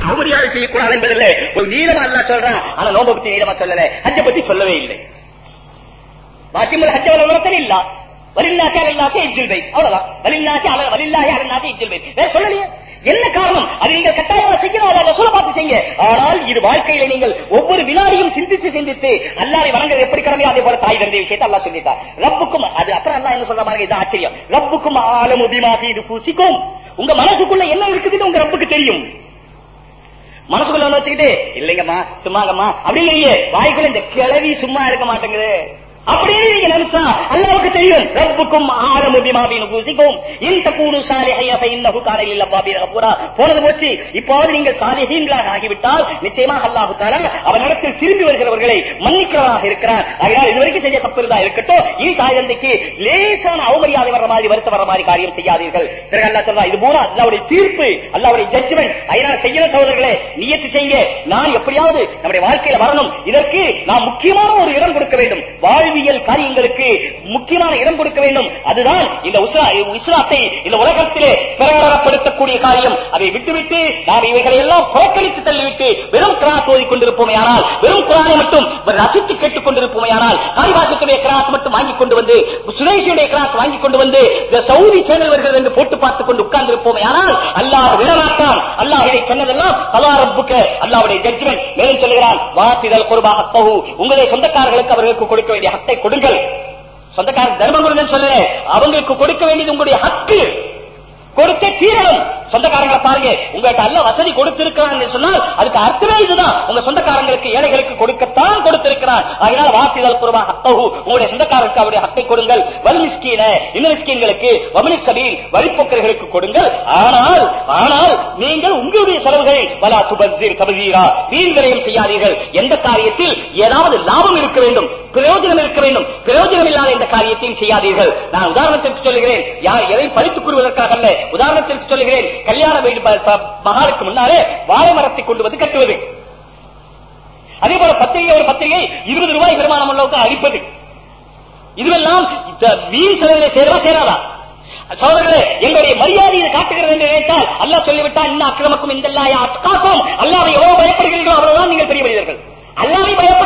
அவமரியாதை செய்யக்கூடாது என்பதில்லை. ஒரு நீளமா அல்லா சொல்றான். ஆனா நோம்ப பத்தி நீளமா சொல்லல. அஞ்ச பத்தி சொல்லவே இல்லை. வாக்கியமுல் ஹஜ்ஜ வல உரத்தல் இல்ல. வலில்லாசி அலல்லாசி ஹஜ்ஜுல் பைத். அவ்வளவுதான். வலில்லாசி அல வலில்லாஹி அலல்லாசி ஹஜ்ஜுல் பைத். வேற சொல்லலையே. என்ன காரணம்? அது நீங்கள் கட்டாயமா செய்யணும் அதை சொல்ல பார்த்து செய்யுங்க. ஆனால் இது வாழ்க்கையில நீங்கள் ஒவ்வொரு வினாடியும் சிந்திச்சு சிந்தித்து அல்லாஹ்வை வணங்குறது எப்படி கடமையோ அதே போல தாய் தந்தை விஷயத்தை அல்லாஹ் சொல்லிட்டார். ரப்புக்கும் அது அப்புறம் அல்லாஹ் என்ன சொல்ற மாதிரி? இது ஆச்சரியம். ரப்புக்கும் ஆலமு பிமா இது பூசிக்கும் உங்க மனசுக்குள்ள என்ன இருக்குதுன்னு உங்க ரப்புக்கு தெரியும். மனசுக்குள்ள வச்சுக்கிட்டு இல்லைங்கம்மா சும்மாங்கம்மா அப்படி இல்லையே. வாய்க்குள்ள இந்த கிளவி சும்மா இருக்க மாட்டேங்குது. அப்படின்னு நீங்க நினைச்சா அல்லாவுக்கு தெரியும். ரப்புக்கும் ஆழமு பிமா பூசிக்கும் நுஃபூசிக்கும் இன் தகூனு சாலிஹைய ஃபஇன்னஹு கான லில் அவ்வாபின் கஃபூரா போனது போச்சு. இப்போது நீங்கள் சாலிஹீன்களாக ஆகிவிட்டால் நிச்சயமாக அல்லாஹ் தஆலா அவனிடத்தில் திரும்பி வருகிறவர்களை மன்னிக்கிறவராக இருக்கிறார். அதனால் இதுவரைக்கும் செய்ய தப்பு இருந்தா இருக்கட்டும். இனி தாய் தந்தைக்கு லேசான அவமரியாதை வர்ற மாதிரி வருத்த வர்ற மாதிரி காரியம் செய்யாதீர்கள். பிறகு அல்லாஹ் சொல்றா இது போல அல்லாவுடைய தீர்ப்பு அல்லாவுடைய ஜட்ஜ்மெண்ட் அதனால செய்யற சகோதரர்களே நியத்து செய்யுங்க. நான் எப்படியாவது நம்முடைய வாழ்க்கையில வரணும். இதற்கு நாம் முக்கியமான ஒரு இடம் கொடுக்க வேண்டும். வாழ் அறிவியல் காரியங்களுக்கு முக்கியமான இடம் கொடுக்க வேண்டும். அதுதான் இந்த இஸ்லாத்தை இந்த உலகத்திலே பிரகடனப்படுத்தக்கூடிய காரியம். அதை விட்டுவிட்டு நாம் இவைகளை எல்லாம் புறக்கணித்து தள்ளிவிட்டு வெறும் கிராத் ஓதிக் கொண்டிருப்போமே ஆனால் வெறும் குரானை மட்டும் ரசித்து கேட்டுக் கொண்டிருப்போமே ஆனால் காரிவாசத்துடைய கிராத் மட்டும் வாங்கிக் கொண்டு வந்து சுரேஷியுடைய கிராத் வாங்கிக் கொண்டு வந்து இந்த சவுதி சேனல் வருகிறது என்று போட்டு பார்த்துக் கொண்டு உட்கார்ந்து இருப்போமே ஆனால் அல்லாஹ் விடமாட்டான். அல்லாஹ் இதை சொன்னதெல்லாம் அல்லா ரப்புக்க அல்லாஹ்வுடைய ஜட்ஜ்மெண்ட் மேலும் சொல்லுகிறான் வாத்திதல் குர்பா ஹக்கஹு உங்களுடைய சொந்தக்காரர்களுக்கு அவர்களுக்கு கொடுக்க வேண்டிய சொத்தை கொடுங்கள். சொந்தக்காரர் தர்மம் கொடுங்கன்னு சொல்லல அவங்களுக்கு கொடுக்க வேண்டியது உங்களுடைய ஹக்கு. கொடுத்தே தீரணும் சொந்தக்காரங்களை பாருங்க. உங்கள்கிட்ட அல்ல வசதி கொடுத்திருக்கிறான் சொன்னால் அதுக்கு அர்த்தமே இதுதான். உங்க சொந்தக்காரங்களுக்கு ஏழைகளுக்கு கொடுக்கத்தான் கொடுத்திருக்கிறான். அதனால வாத்திதல் குருபா ஹத்தகு உங்களுடைய சொந்தக்காரருக்கு அவருடைய ஹத்தை கொடுங்கள். வல்மிஸ்கீன இன்னமிஸ்கீன்களுக்கு இந்த வழிப்போக்கர்களுக்கு கொடுங்கள். ஆனால் ஆனால் நீங்கள் உங்களுடைய செலவுகளை வலா துபசீர் கபசீரா வீண் விரயம் செய்யாதீர்கள். எந்த காரியத்தில் ஏதாவது லாபம் இருக்க வேண்டும் பிரயோஜனம் இருக்க வேண்டும் பிரயோஜனம் இல்லாத எந்த காரியத்தையும் செய்யாதீர்கள். நான் உதாரணத்திற்கு சொல்லுகிறேன். யார் எதை படித்துக் கூறுவதற்காக அல்ல. உதாரணத்திற்கு சொல்லுகிறேன் கல்யாண வீடு மகாலுக்கு முன்னாலே வாழை மரத்தை கொண்டு வந்து கட்டுவது. அதே போல பத்திரிகை ஒரு பத்திரிகை இருபது ரூபாய் வருமானம் உள்ளவுக்கு அடிப்பது இதுவெல்லாம் இந்த வீண் செலவிலே சேரவா சேராதா? சோதரர்களே எங்களுடைய மரியாதை இது காட்டுகிறது என்று நினைத்தால் அல்லாஹ் சொல்லிவிட்டால் இன்னும் அக்கிரமக்கும் இந்த அத்காக்கும். அல்லாவை எவ்வளவு பயப்படுகிறீர்களோ அவ்வளவுதான் நீங்கள் பெரிய மனிதர்கள். அல்லாவை பயப்படாத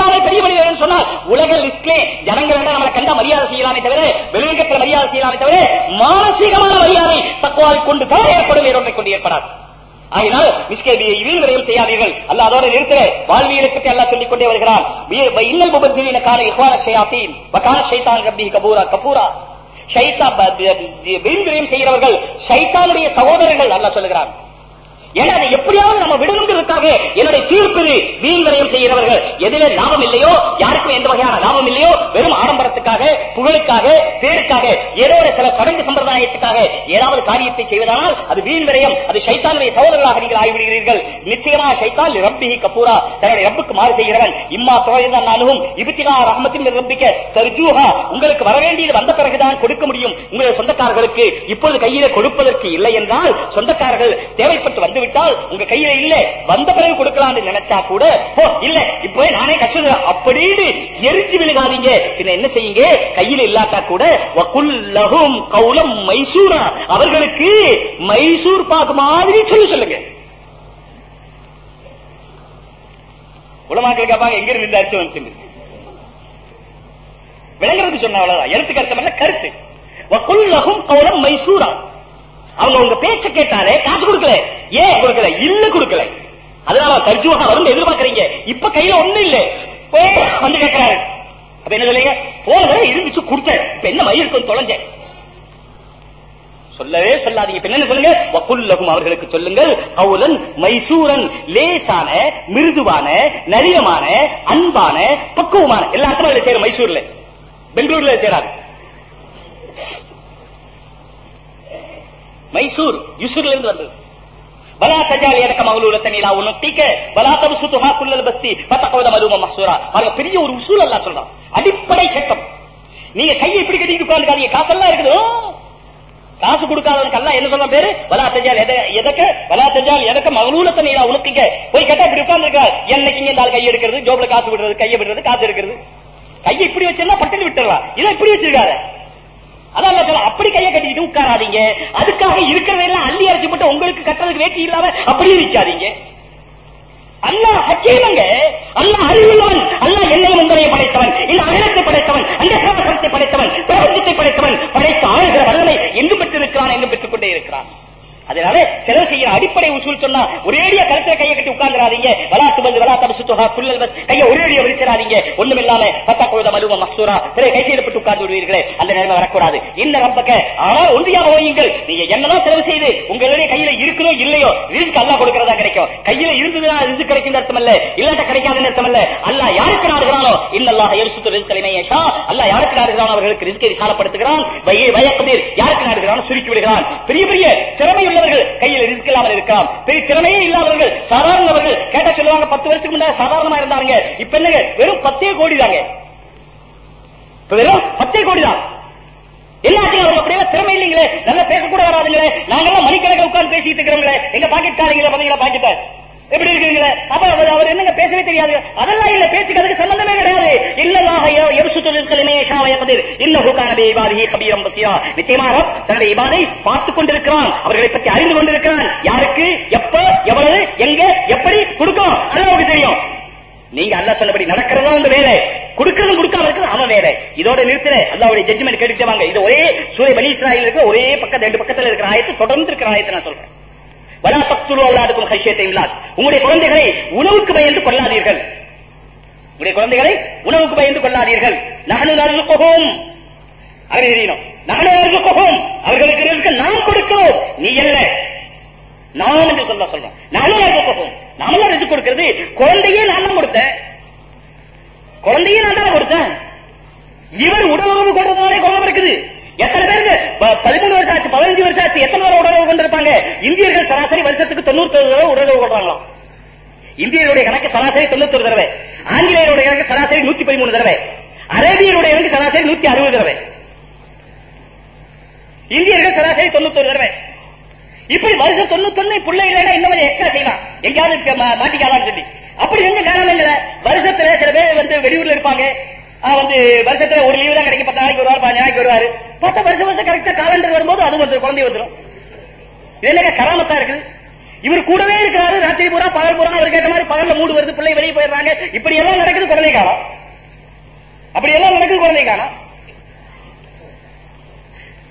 பெரிய உலக லிஸ்ட்லே ஜனங்கள் எல்லாம் நம்மளை கண்டா மரியாதை செய்யலாமே தவிர வெளியேற்றத்தில் மரியாதை செய்யலாமே தவிர மானசீகமான மரியாதை தக்குவாவை கொண்டு தான் ஏற்படும் வேறொன்றை கொண்டு ஏற்படாது. ஆகினால் மிஸ்கேபி வீண் விரயம் செய்யாதீர்கள். அல்ல அதோட நிறுத்த வாழ்வியலை பற்றி அல்லாஹ் சொல்லிக் கொண்டே வருகிறான். இன்னல் முபத்திரீன கால இஹ்வான ஷயாத்தீன். வகான ஷைத்தான் ரப்பி கபூரா கபூரா. ஷைத்தா ப- வீண் விரயம் செய்கிறவர்கள் ஷைத்தானுடைய சகோதரர்கள் அல்ல சொல்லுகிறான். ஏன்னா அதை எப்படியாவது நம்ம விடணுங்கிறதுக்காக என்னுடைய தீர்ப்பு வீண் விரயம் செய்கிறவர்கள் எதிலே லாபம் இல்லையோ யாருக்கும் எந்த வகையான லாபம் இல்லையோ வெறும் ஆடம்பரத்துக்காக புகழுக்காக பேருக்காக ஏதோ ஒரு சில சடங்கு சம்பிரதாயத்துக்காக ஏதாவது காரியத்தை செய்வதானால் அது வீண் விரயம் அது சைத்தானுடைய சகோதரர்களாக நீங்கள் ஆகிவிடுகிறீர்கள். நிச்சயமா சைத்தான் ரப்பிஹி கபூரா தன்னுடைய ரப்புக்கு மாறு செய்கிறவன். இம்மா துறைதான் நானும் இபத்திகா ரஹமத்தின் ரப்பிக்க தர்ஜூஹா உங்களுக்கு வரவேண்டியது வந்த பிறகுதான் கொடுக்க முடியும். உங்களுடைய சொந்தக்காரர்களுக்கு இப்பொழுது கையில கொடுப்பதற்கு இல்லை என்றால் சொந்தக்காரர்கள் தேவைப்பட்டு வந்து விட்டால் உங்க கையில இல்ல வந்த பிறகு கொடுக்கலாம்னு நினைச்சா கூட போ இல்ல இப்போ நானே கஷ்டம் அப்படின்னு எரிஞ்சு விழுகாதீங்க. பின்ன என்ன செய்யுங்க? கையில இல்லாட்டா கூட வகுல்லஹும் கௌலம் மைசூரா. அவர்களுக்கு மைசூர் பாக்கு மாதிரி சொல்லி சொல்லுங்க. உலமாக்கள் கேட்பாங்க எங்க இருந்து அச்சு வந்துச்சு விளங்குறதுக்கு சொன்ன அவ்வளவுதான். எழுத்துக்கு அர்த்தம் இல்ல கருத்து. வகுல்லஹும் கௌலம் மைசூரா. அவங்க உங்க பேச்ச கேட்டாலே காசு கொடுக்கல. ஏன் கொடுக்கல? இல்ல கொடுக்கல. அதனால தர்ஜுவா வரும் எதிர்பார்க்கறீங்க. இப்ப கையில ஒண்ணு இல்ல. போய் வந்து கேட்கிறாரு அப்ப என்ன சொல்லுங்க போன தடவை இருந்துச்சு கொடுத்தேன். இப்ப என்ன மயிருக்கும் தொலைஞ்சேன். சொல்லவே சொல்லாதீங்க. இப்ப என்ன சொல்லுங்க? வக்குல்லகும் அவர்களுக்கு சொல்லுங்கள். கவுலன் மைசூரன் லேசான மிருதுவான நரியமான அன்பான பக்குவமான எல்லா அர்த்தமும் அதுல சேரும். மைசூர்ல. பெங்களூர்ல சேராது. மைசூர் யுசூர்ல இருந்து வந்தது. வலா தஜால் எதக்க மகளூரத்தன் இலா உன்னத்திக்க வலா துஹா குல்லல் பஸ்தி பத்தகவத மதும மசூரா பாருங்க பெரிய ஒரு உசூல் அல்லாஹ் சொல்றான். அடிப்படை சட்டம். நீங்க கையை இப்படி கட்டிட்டு உட்கார்ந்துக்காதீங்க. காசெல்லாம் இருக்குது. காசு கொடுக்காதவனுக்கு அல்லாஹ் என்ன சொல்ல பேரு? வலா தஜால் எத எதக்க? வலா தஜால் எதக்க மகளூரத்தன் இலா உனக்குங்க போய் கேட்டா இப்படி உட்கார்ந்துருக்கா என்னைக்கு இங்க இந்த ஆள் கை எடுக்கிறது? ஜோப்ல காசு விடுறது கையை விடுறது காசு எடுக்கிறது. கையை இப்படி வச்சிருந்தா பட்டுன்னு விட்டுறலாம். இதை இப்படி வச்சிருக்காரு. அதான் அப்படி கையை கட்டிக்கிட்டு உட்காராதீங்க. அதுக்காக இருக்கிறதெல்லாம் அள்ளி அரைச்சு மட்டும் உங்களுக்கு கட்டுறதுக்கு வேட்டி இல்லாம அப்படியே நிக்காதீங்க. அல்லா ஹக்கீமங்க. அல்லாஹ் அறிவுள்ளவன். அல்லாஹ் என்னையும் உங்களையும் படைத்தவன். இந்த அகிலத்தை படைத்தவன். அந்த சாசனத்தை படைத்தவன். பிரபஞ்சத்தை படைத்தவன். படைத்த ஆளுகிற வல்லமை எங்கு பெற்றிருக்கிறான் எங்கு பெற்றுக் கொண்டே இருக்கிறான். அதனால செலவு செய்யற அடிப்படை உசூல் சொன்னா ஒரேடியா கருத்துல கையை கட்டி உட்கார்ந்துடாதீங்க வலாத்து வந்து வலாத்து சுத்துஹா புல்லல் பஸ் கையை ஒரேடியா விரிச்சிடாதீங்க. ஒண்ணும் இல்லாம பத்தா கொழுத மருவ மக்சூரா பிறகு கை செய்யப்பட்டு உட்கார்ந்து விடுவீர்களே அந்த நிலைமை வரக்கூடாது. இந்த ரப்பக்க ஆனால் ஒன்றியாக ஓயுங்கள். நீங்க என்னதான் செலவு செய்து உங்களுடைய கையில இருக்குதோ இல்லையோ ரிஸ்க் அல்லா கொடுக்கறதா கிடைக்கும். கையில இருந்ததுன்னா ரிஸ்க் கிடைக்கும் அர்த்தம் இல்ல. இல்லாட்ட கிடைக்காதுன்னு அர்த்தம் அல்ல அல்லாஹ் யாருக்கு நாடுகிறானோ? இன்னல்லாஹ் எரிசுத்து ரிஸ்க் லிமையஷா அல்லாஹ் யாருக்கு நாடுகிறானோ? அவர்களுக்கு ரிஸ்கை விசாலப்படுத்துகிறான் வய வயக்கபீர் யாருக்கு நாடுகிறானோ? சுருக்கி விடுகிறான். பெரிய பெரிய திறமை உள்ளவர்கள் கையில் ரிஸ்க் இல்லாமல் இருக்கலாம். பெரிய திறமையே இல்லாதவர்கள் சாதாரணவர்கள் கேட்டா சொல்லுவாங்க பத்து வருஷத்துக்கு முன்னாடி சாதாரணமா இருந்தாங்க இப்ப என்னங்க? வெறும் பத்தே கோடி தாங்க. வெறும் பத்தே கோடி தான். எல்லாத்தையும் அவங்க அப்படியே திறமை இல்லைங்களே. நல்லா பேசக்கூட வராதுங்களே. நாங்கெல்லாம் மணிக்கணக்கில் உட்கார்ந்து பேசிட்டு இருக்கிறோங்களே. எங்க பாக்கெட் காலிங்களே பாத்தீங்களா பாக்கெட்டை? எப்படி இருக்கீங்களே? அப்ப அவர் அவர் என்னங்க பேசவே தெரியாது. அதெல்லாம் இல்ல பேச்சுக்கு அதுக்கு சம்பந்தமே கிடையாது. இல்லல்லாக நிச்சயமாக ரப் தன்னுடைய இபாதை பார்த்து கொண்டிருக்கிறான். அவர்களை பற்றி அறிந்து கொண்டிருக்கிறான். யாருக்கு? எப்ப? எவ்வளவு? எங்க? எப்படி? கொடுக்கும். அல்லாவுக்கு தெரியும். நீங்க அல்லாஹ் சொன்னபடி நடக்கிறதா அந்த வேலை. கொடுக்கறதும் கொடுக்காம இருக்கிறது அவன் வேலை. இதோட நிறுத்தின அல்லாவுடைய ஜட்ஜ்மெண்ட் கேட்டுக்கிட்டே வாங்க. இது ஒரே சூரிய பனி இஸ்ராயில் இருக்கிற ஒரே பக்கத்து ரெண்டு பக்கத்துல இருக்கிற ஆயத்து தொடர்ந்து இருக்கிற ஆயத்தை நான் சொல்றேன். வலா தக்துலு அல்லாதுக்கும் ஹைஷியத்தை இல்லாத் உங்களுடைய குழந்தைகளை உணவுக்கு பயந்து கொள்ளாதீர்கள். உங்களுடைய குழந்தைகளை உணவுக்கு பயந்து கொள்ளாதீர்கள். நகனு நல்குகும் அறிவீனம் அவர்களுக்கு ரிஸ்க் நாம் கொடுக்கிறோம். நீ அல்ல. நான் என்று சொல்ல சொல்றோம் நானும் நல்குகும் நாம ரிஸ்க் கொடுக்கிறது. குழந்தையே நான் தான் கொடுத்தேன். குழந்தையே நான் தான் கொடுத்தேன். இவர் உடலுறவு கொண்டதுனாலே குழந்தை இருக்குது எத்தனை பேருக்கு? பதிமூணு வருஷம் ஆச்சு பதினஞ்சு வருஷம் ஆச்சு எத்தனை பேர் உடலுறவு கொண்டிருப்பாங்க? இந்தியர்கள் சராசரி வருஷத்துக்கு தொண்ணூத்தி தடவை உடலுறவு கொள்றாங்களாம். இந்தியருடைய கணக்கு சராசரி தொண்ணூத்தி தடவை. ஆங்கிலேயருடைய கணக்கு சராசரி நூத்தி பதிமூணு தடவை. அரேபியருடைய கணக்கு சராசரி நூத்தி அறுபது தடவை. இந்தியர்கள் சராசரி தொண்ணூத்தொரு தடவை. இப்படி வருஷம் தொண்ணூத்தொன்னு பிள்ளை இல்லைன்னா இன்னும் கொஞ்சம் எக்ஸ்ட்ரா செய்வான் எங்கேயாவது க- மாட்டிக்காதான்னு சொல்லி. அப்படி எங்க காரணங்கள வருஷத்துல சில பேர் வந்து வெளியூர்ல இருப்பாங்க. வந்து வருஷத்துல ஒரு லீவு தான் கிடைக்கும். பத்து நாளைக்கு வருவார் பதினஞ்சு நாளைக்கு வருவாரு. பார்த்தா வருஷம் வருஷம் கரெக்டா காலண்டர் வரும்போது அது வந்து குழந்தை வந்துடும் இது என்னங்க கராமத்தா இருக்குது? இவர் கூடவே இருக்கிறாரு ராத்திரி பூரா பகல் பூரா அவர் கேட்ட மாதிரி பகல்ல மூடு வருது பிள்ளை வெளியே போயிடுறாங்க. இப்படி எல்லாம் நடக்குது குழந்தை காலம். அப்படி எல்லாம் நடக்குது குழந்தை காலம்.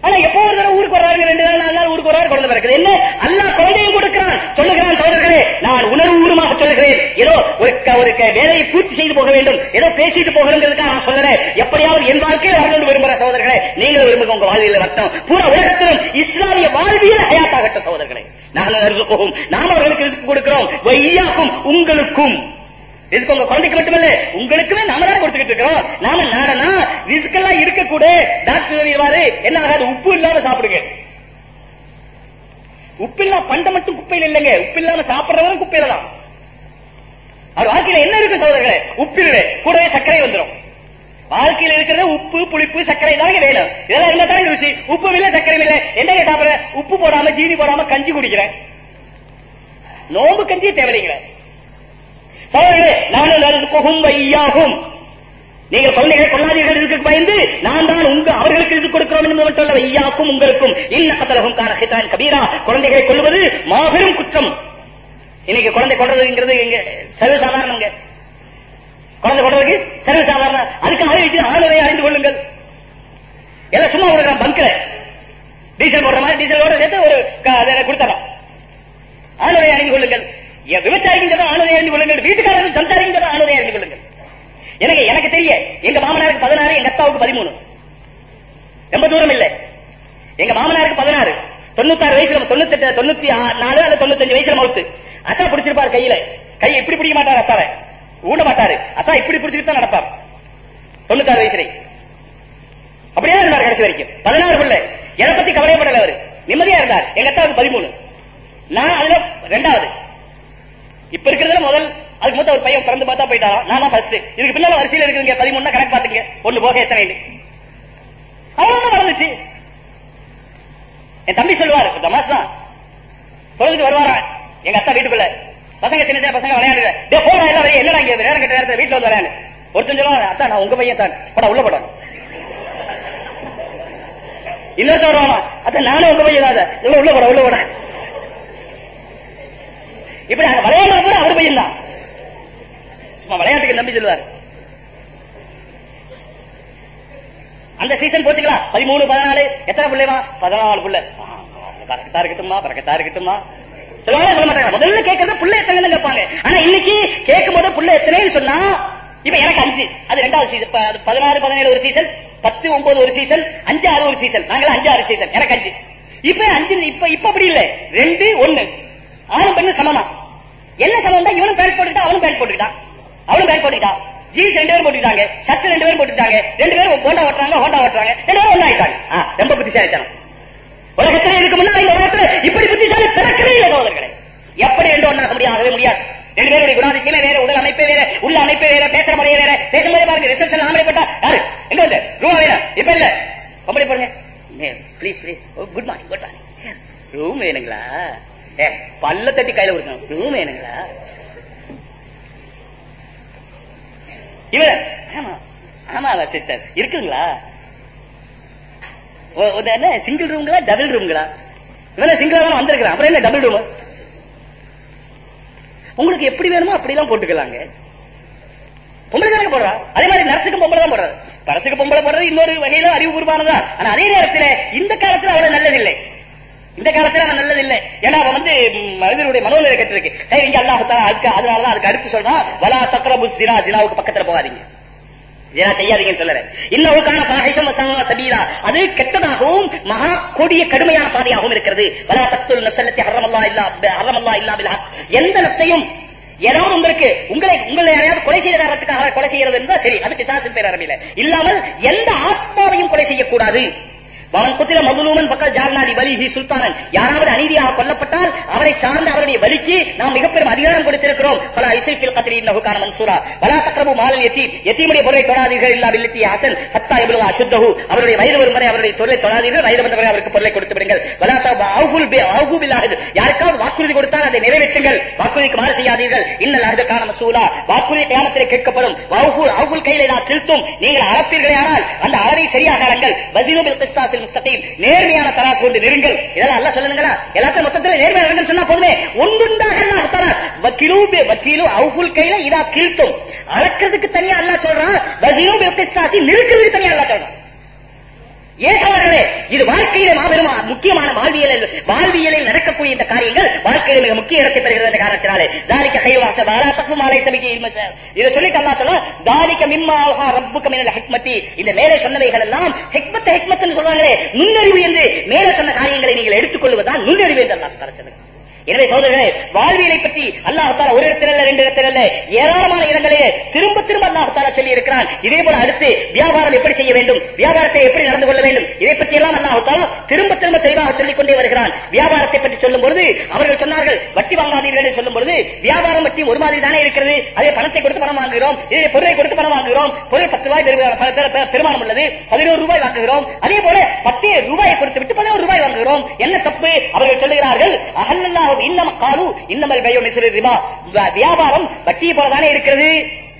ஆனா எப்போ ஒரு தடவை ஊருக்கு வர்றாங்க ரெண்டு நாள் நாலு நாள் ஊருக்கு வர்றாரு குழந்தை பிறக்குது. என்ன? அல்லா குழந்தையும் கொடுக்கிறான். சொல்லுகிறான் சோதர்களே நான் உணர்வு ஊருமாக சொல்லுகிறேன். ஏதோ ஒரு ஒரு வேலையை பூர்த்தி செய்து போக வேண்டும். ஏதோ பேசிட்டு போகணுங்கிறதுக்காக நான் சொல்லறேன் எப்படியாவது என் வாழ்க்கையை வரணும்னு விரும்புற சோதர்களே நீங்களும் விரும்புங்க உங்க வாழ்வியல் ரத்தம் பூரா உலகத்திலும் இஸ்லாமிய வாழ்வியல் ஹயாத்தாகட்டும் சோதர்களே நாங்கள் ரிசுக்குகும் நாம் அவர்களுக்கு ரிசுக்கு கொடுக்கிறோம். வையாக்கும் உங்களுக்கும். ரிஸ்க் உங்க குழந்தைக்கு மட்டுமல்ல உங்களுக்குமே நாம தான் கொடுத்துக்கிட்டு இருக்கிறோம். நாம நாடனா ரிஸ்க் எல்லாம் இருக்கக்கூட. டாக்டர் சொல்லிடுவாரு என்ன ஆகாது உப்பு இல்லாம சாப்பிடுங்க. உப்பு இல்லா பண்ட மட்டும் குப்பையில் இல்லைங்க. உப்பு இல்லாம சாப்பிடுறவரும் குப்பையில தான். அவர் வாழ்க்கையில என்ன இருக்கு சோதரர்களே உப்பு இல்லை கூடவே சர்க்கரை வந்துடும் வாழ்க்கையில இருக்கிறது உப்பு புளிப்பு சர்க்கரை தானே வேணும் இதெல்லாம் இருந்தா தானே ருசி. உப்பு இல்ல சர்க்கரை இல்ல. என்னங்க சாப்பிடுற? உப்பு போடாம ஜீனி போடாம கஞ்சி குடிக்கிறேன். நோம்பு கஞ்சி தேவையில்லைங்களே சோழர்களே நானும் நரசுக்கும் வையாகும் நீங்கள் குழந்தைகளை கொள்ளாதீர்கள் ரிசுக்கு பயந்து நான் தான் உங்க அவர்களுக்கு ரிசுக்கு கொடுக்கிறோம் என்று மட்டும் அல்ல வையாக்கும் உங்களுக்கும். இன்ன கத்தலகும் காண ஹிதான் கபீரா. குழந்தைகளை கொள்வது மாபெரும் குற்றம். இன்னைக்கு குழந்தை கொள்றதுங்கிறது இங்க சர்வ சாதாரணங்க குழந்தை கொள்றதுக்கு சர்வ சாதாரண அதுக்காக இது ஆளுரை அறிந்து கொள்ளுங்கள். எல்லாம் சும்மா கொடுக்குறான் பங்க்ல. டீசல் போடுற மாதிரி டீசலோட சேர்த்து ஒரு கொடுத்தலாம் ஆளுரை அறிந்து கொள்ளுங்கள். என் விவசாயிக்கும் சொல்ல ஆளுரை அறிந்து கொள்ளுங்கள் வீட்டுக்காரர்கள் சம்சாரிக்கும் சொல்ல அறிந்து கொள்ளுங்கள். எனக்கு எனக்கு தெரிய எங்க மாமனாருக்கு பதினாறு எங்க அத்தாவுக்கு பதிமூணு. ரொம்ப தூரம் இல்லை. எங்க மாமனாருக்கு பதினாறு. தொண்ணூத்தாறு வயசுல தொண்ணூத்தெட்டு தொண்ணூத்தி ஆ- நாலு அல்லது தொண்ணூத்தஞ்சு வயசுல மவுத்து. அசா பிடிச்சிருப்பார் கையில. கையை இப்படி பிடிக்க மாட்டார் அசாவை? ஊட மாட்டாரு. அசா இப்படி பிடிச்சிட்டு தான் நடப்பார். தொண்ணூத்தாறு வயசுல அப்படியே தான் இருந்தார் கடைசி வரைக்கும். பதினாறு பிள்ளை. எதை பத்தி கவலைப்படல அவரு. நிம்மதியா இருந்தார். எங்க அத்தாவுக்கு பதிமூணு. நான் அதுல ரெண்டாவது. இப்ப இருக்கிறதுல முதல் அதுக்கு மூத்த ஒரு பையன் பிறந்து பார்த்தா போயிட்டாரா? நான் தான் ஃபர்ஸ்ட் இதுக்கு பின்னால வரிசையில இருக்குங்க பதிமூணு கணக்கு பாத்துங்க. ஒண்ணு போக எத்தனை அவ்வளவுதான் நடந்துச்சு. என் தம்பி சொல்லுவாரு தமாஸ் தான். தொழுதுக்கு வருவாரா? எங்க அத்தா வீட்டுக்குள்ள. பசங்க சின்ன சின்ன பசங்க விளையாடுற டே போடா எல்லாம் வரையும் என்னடா இங்க? நேரம் கட்ட நேரத்துல வீட்டுல வந்து விளையாடு. ஒருத்தன் சொல்லுவாங்க அத்தா நான் உங்க பையன் தான். படா உள்ள படம் இன்னொருத்தர் வருவானா அத்தா நானும் உங்க பையன் தான். உள்ள போட உள்ள போட. இப்படி அங்க விளையாடுறது கூட அவர் பையன் தான் சும்மா விளையாட்டுக்கு நம்பி சொல்லுவார். அந்த சீசன் போச்சுங்களா? பதிமூணு பதினாலு எத்தனை பிள்ளைமா பதினாலு பிள்ளை. பறக்கத்தா இருக்கட்டுமா பறக்கத்தா இருக்கட்டுமா சொல்லுவாங்க சொல்ல மாட்டாங்க. முதல்ல கேட்கறது புள்ள எத்தனை கேட்பாங்க. ஆனா இன்னைக்கு கேட்கும் போது புள்ள எத்தனைன்னு சொன்னா இப்ப எனக்கு அஞ்சு. அது ரெண்டாவது சீசன் பதினாறு பதினேழு ஒரு சீசன் பத்து ஒன்பது ஒரு சீசன் அஞ்சு ஆறு ஒரு சீசன் நாங்களும் அஞ்சு ஆறு சீசன் எனக்கு அஞ்சு. இப்ப அஞ்சு இப்ப இப்ப அப்படி இல்ல. ரெண்டு ஒண்ணு. ஆணும் பெண்ணு சமமா? என்ன சமம் தான் இவனும் பேண்ட் போட்டுக்கிட்டா அவனும் பேண்ட் போட்டுக்கிட்டான். அவனும் பேண்ட் போட்டுக்கிட்டான். ஜீன்ஸ் ரெண்டு பேரும் போட்டுக்கிட்டாங்க ஷர்ட் ரெண்டு பேரும் போட்டுக்கிட்டாங்க. ரெண்டு பேரும் போண்டா ஓட்டுறாங்க ஹோண்டா ஓட்டுறாங்க. ரெண்டு பேரும் ஒண்ணா ஆயிட்டாங்க ரொம்ப புத்திசாலித்தனம். உலகத்திலே இதுக்கு முன்னாடி இந்த உலகத்துல இப்படி புத்திசாலி பிறக்கவே இல்லை சோதர்களே எப்படி ரெண்டு ஒண்ணாக்க முடியாதவே முடியாது. ரெண்டு பேருடைய குணாதிசயமே வேற உடல் அமைப்பே வேற உள்ள அமைப்பே வேற பேசுற முறையே வேற பேசும்போதே பாருங்க ரிசப்ஷன் ஆம்பளை யாரு? எங்க வந்து? ரூம் வேணும். இப்ப இல்ல. பொம்பளை போடுங்க. Please please good morning good morning room வேணுங்களா? பல்ல தட்டி கையில கொடுக்கணும். ரூம் வேணுங்களா இவன் ஆமா ஆமா சிஸ்டர் இருக்குங்களா என்ன சிங்கிள் ரூம்களா டபுள் ரூம்களா இவன சிங்கிளா தான் வந்திருக்கிறான் அப்புறம் என்ன டபுள் ரூம் உங்களுக்கு எப்படி வேணுமோ அப்படி எல்லாம் போட்டுக்கலாங்க. பொம்பளை தானே போடுறா? அதே மாதிரி நரசுக்கு பொம்பளை தான் போடுறது. பரசுக்கு பொம்பளை போடுறது இன்னொரு வகையில அறிவுபூர்வமானதா ஆனா அதே நேரத்தில் இந்த காலத்துல அவ்வளவு நல்லதில்லை. இந்த காலத்துல அவன் நல்லதில்லை. ஏன்னா அவன் வந்து மனிதனுடைய மனோநிலை கட்டிருக்கு. சரி இங்க அல்லாஹ் அதுக்கு அதனாலதான் அதுக்கு அடுத்து சொல்றான் வலா தக்ரபு சினா சினாவுக்கு பக்கத்துல போகாதீங்க. ஜினா செய்யாதீங்கன்னு சொல்லுறேன் இன்னவுக்கான பாகிஷம் வசா சபீலா. அது கெட்டதாகவும் மகா கொடிய கடுமையான பாதையாகவும் இருக்கிறது. வலா தத்துல் நசல்லத்தை ஹர்ரமல்லாஹ் இல்லா ஹர்ரமல்லாஹ் இல்லா பிலா எந்த நஃப்ஸையும் ஏதாவது உங்களுக்கு உங்களை உங்களை யாரையாவது கொலை செய்யறதுக்காக கொலை செய்யறது இருந்தா சரி. அது பிசாசின் பேர் அரபில இல்லாமல் எந்த ஆத்மாவையும் கொலை செய்யக்கூடாது. அவன் குத்திர மதுலூமன் பக்கம் ஜார்னாதி வலிஹி சுல்தானன். யாராவது அநீதியாக கொல்லப்பட்டால் அவரை சார்ந்த அவருடைய வலிக்கு நாம் மிகப்பெரும் அதிகாரம் கொடுத்திருக்கிறோம். பல இசைஃபில் கத்திரி இன்னஹுகான மன்சூரா. பலா தக்ரபு மாலல் எத்தி எத்தீமுடைய பொருளை தொடாதீர்கள் இல்லா பில்லத்தி ஹசன். ஹத்தா எவ்வளவு அசுத்தகு அவருடைய வயது வரும் வரை அவருடைய தொழிலை தொடாதீர்கள். வயது வந்தவரை அவருக்கு பொருளை கொடுத்து விடுங்கள். வலா தப அவுஃபுல் பி யாருக்காவது வாக்குறுதி கொடுத்தால் அதை நிறைவேற்றுங்கள். வாக்குறுதிக்கு மாறு செய்யாதீர்கள். இன்னல் அஹத் கான மசூலா. வாக்குறுதி கியாமத்திலே கேட்கப்படும். வவுஃபுல் அவுகுல் கையிலே நான் திருத்தும் நீங்கள் அளப்பீர்களே ஆனால் அந்த அளவை சரியாக அளங்கள் வசீனு கிறிஸ்தாசில் முஸ்தகீம் நேர்மையான தராசு கொண்டு நெருங்கள். இதெல்லாம் அல்ல சொல்லுங்களா எல்லாத்தையும் மொத்தத்தில் நேர்மையான நடங்கன்னு சொன்னா போதுமே. ஒன்றுண்டாக அல்லாஹ் தரா. வக்கீலு பி வக்கீலு அவுஃபுல் கையில இதா கீழ்த்தும். அளக்கிறதுக்கு தனியா அல்லாஹ் சொல்றான். வசீலும் பில் நிறுக்கிறதுக்கு தனியா அல்லா சொல்றான். ஏன் இது வாழ்க்கையில மாபெரும் முக்கியமான வாழ்வியலில் வாழ்வியலில் நடக்கக்கூடிய இந்த காரியங்கள் வாழ்க்கையில மிக முக்கிய இடத்தை பெறுகிறது என்ற காரணத்தினாலே. தாலிக்க கைவாச வாரா தப்பு மாலை சபிக்கு இதை சொல்லி அல்லா சொல்ல தாலிக்க மிம்மாவா ரப்புக்க மினல் ஹெக்மத்தி. இந்த மேலே சொன்னவைகள் எல்லாம் ஹெக்மத்த ஹிக்மத்னு சொல்றாங்களே நுண்ணறிவு என்று மேலே சொன்ன காரியங்களை நீங்கள் எடுத்துக்கொள்வதுதான் நுண்ணறிவு என்று அல்லாஹ் தர எனவே சோதரர்களே வாழ்வியலை பற்றி அல்லாஹால ஒரு இடத்தில் அல்ல ரெண்டு இடத்தில் அல்ல ஏராளமான இடங்களிலே திரும்ப திரும்ப அல்லாஹால சொல்லி இருக்கிறான் இதே போல அடுத்து வியாபாரம் எப்படி செய்ய வேண்டும் வியாபாரத்தை எப்படி நடந்து கொள்ள வேண்டும் இதை பற்றி எல்லாம் அல்லாஹால திரும்ப திரும்ப தெளிவாக சொல்லிக் கொண்டே வருகிறான். வியாபாரத்தை பற்றி சொல்லும் பொழுது அவர்கள் சொன்னார்கள் வட்டி வாங்காதீர்கள் என்று சொல்லும் பொழுது வியாபாரம் பற்றி ஒரு மாதிரி தானே இருக்கிறது அதே பணத்தை கொடுத்து பணம் வாங்குகிறோம் இதே பொருளை கொடுத்து பணம் வாங்குகிறோம் பொருள் பத்து ரூபாய் பெருமானம் உள்ளது பதினோரு ரூபாய் வாங்குகிறோம் அதே போல பத்து ரூபாயை கொடுத்து விட்டு பதினோரு ரூபாய் வாங்குகிறோம். என்ன தப்பு? அவர்கள் சொல்லுகிறார்கள் அகல்லாஹு இன்னம காலு இன்னமல் பையோ மிஸ்ரு ரிபா. வியாபாரம் வட்டியை போல தானே இருக்கிறது.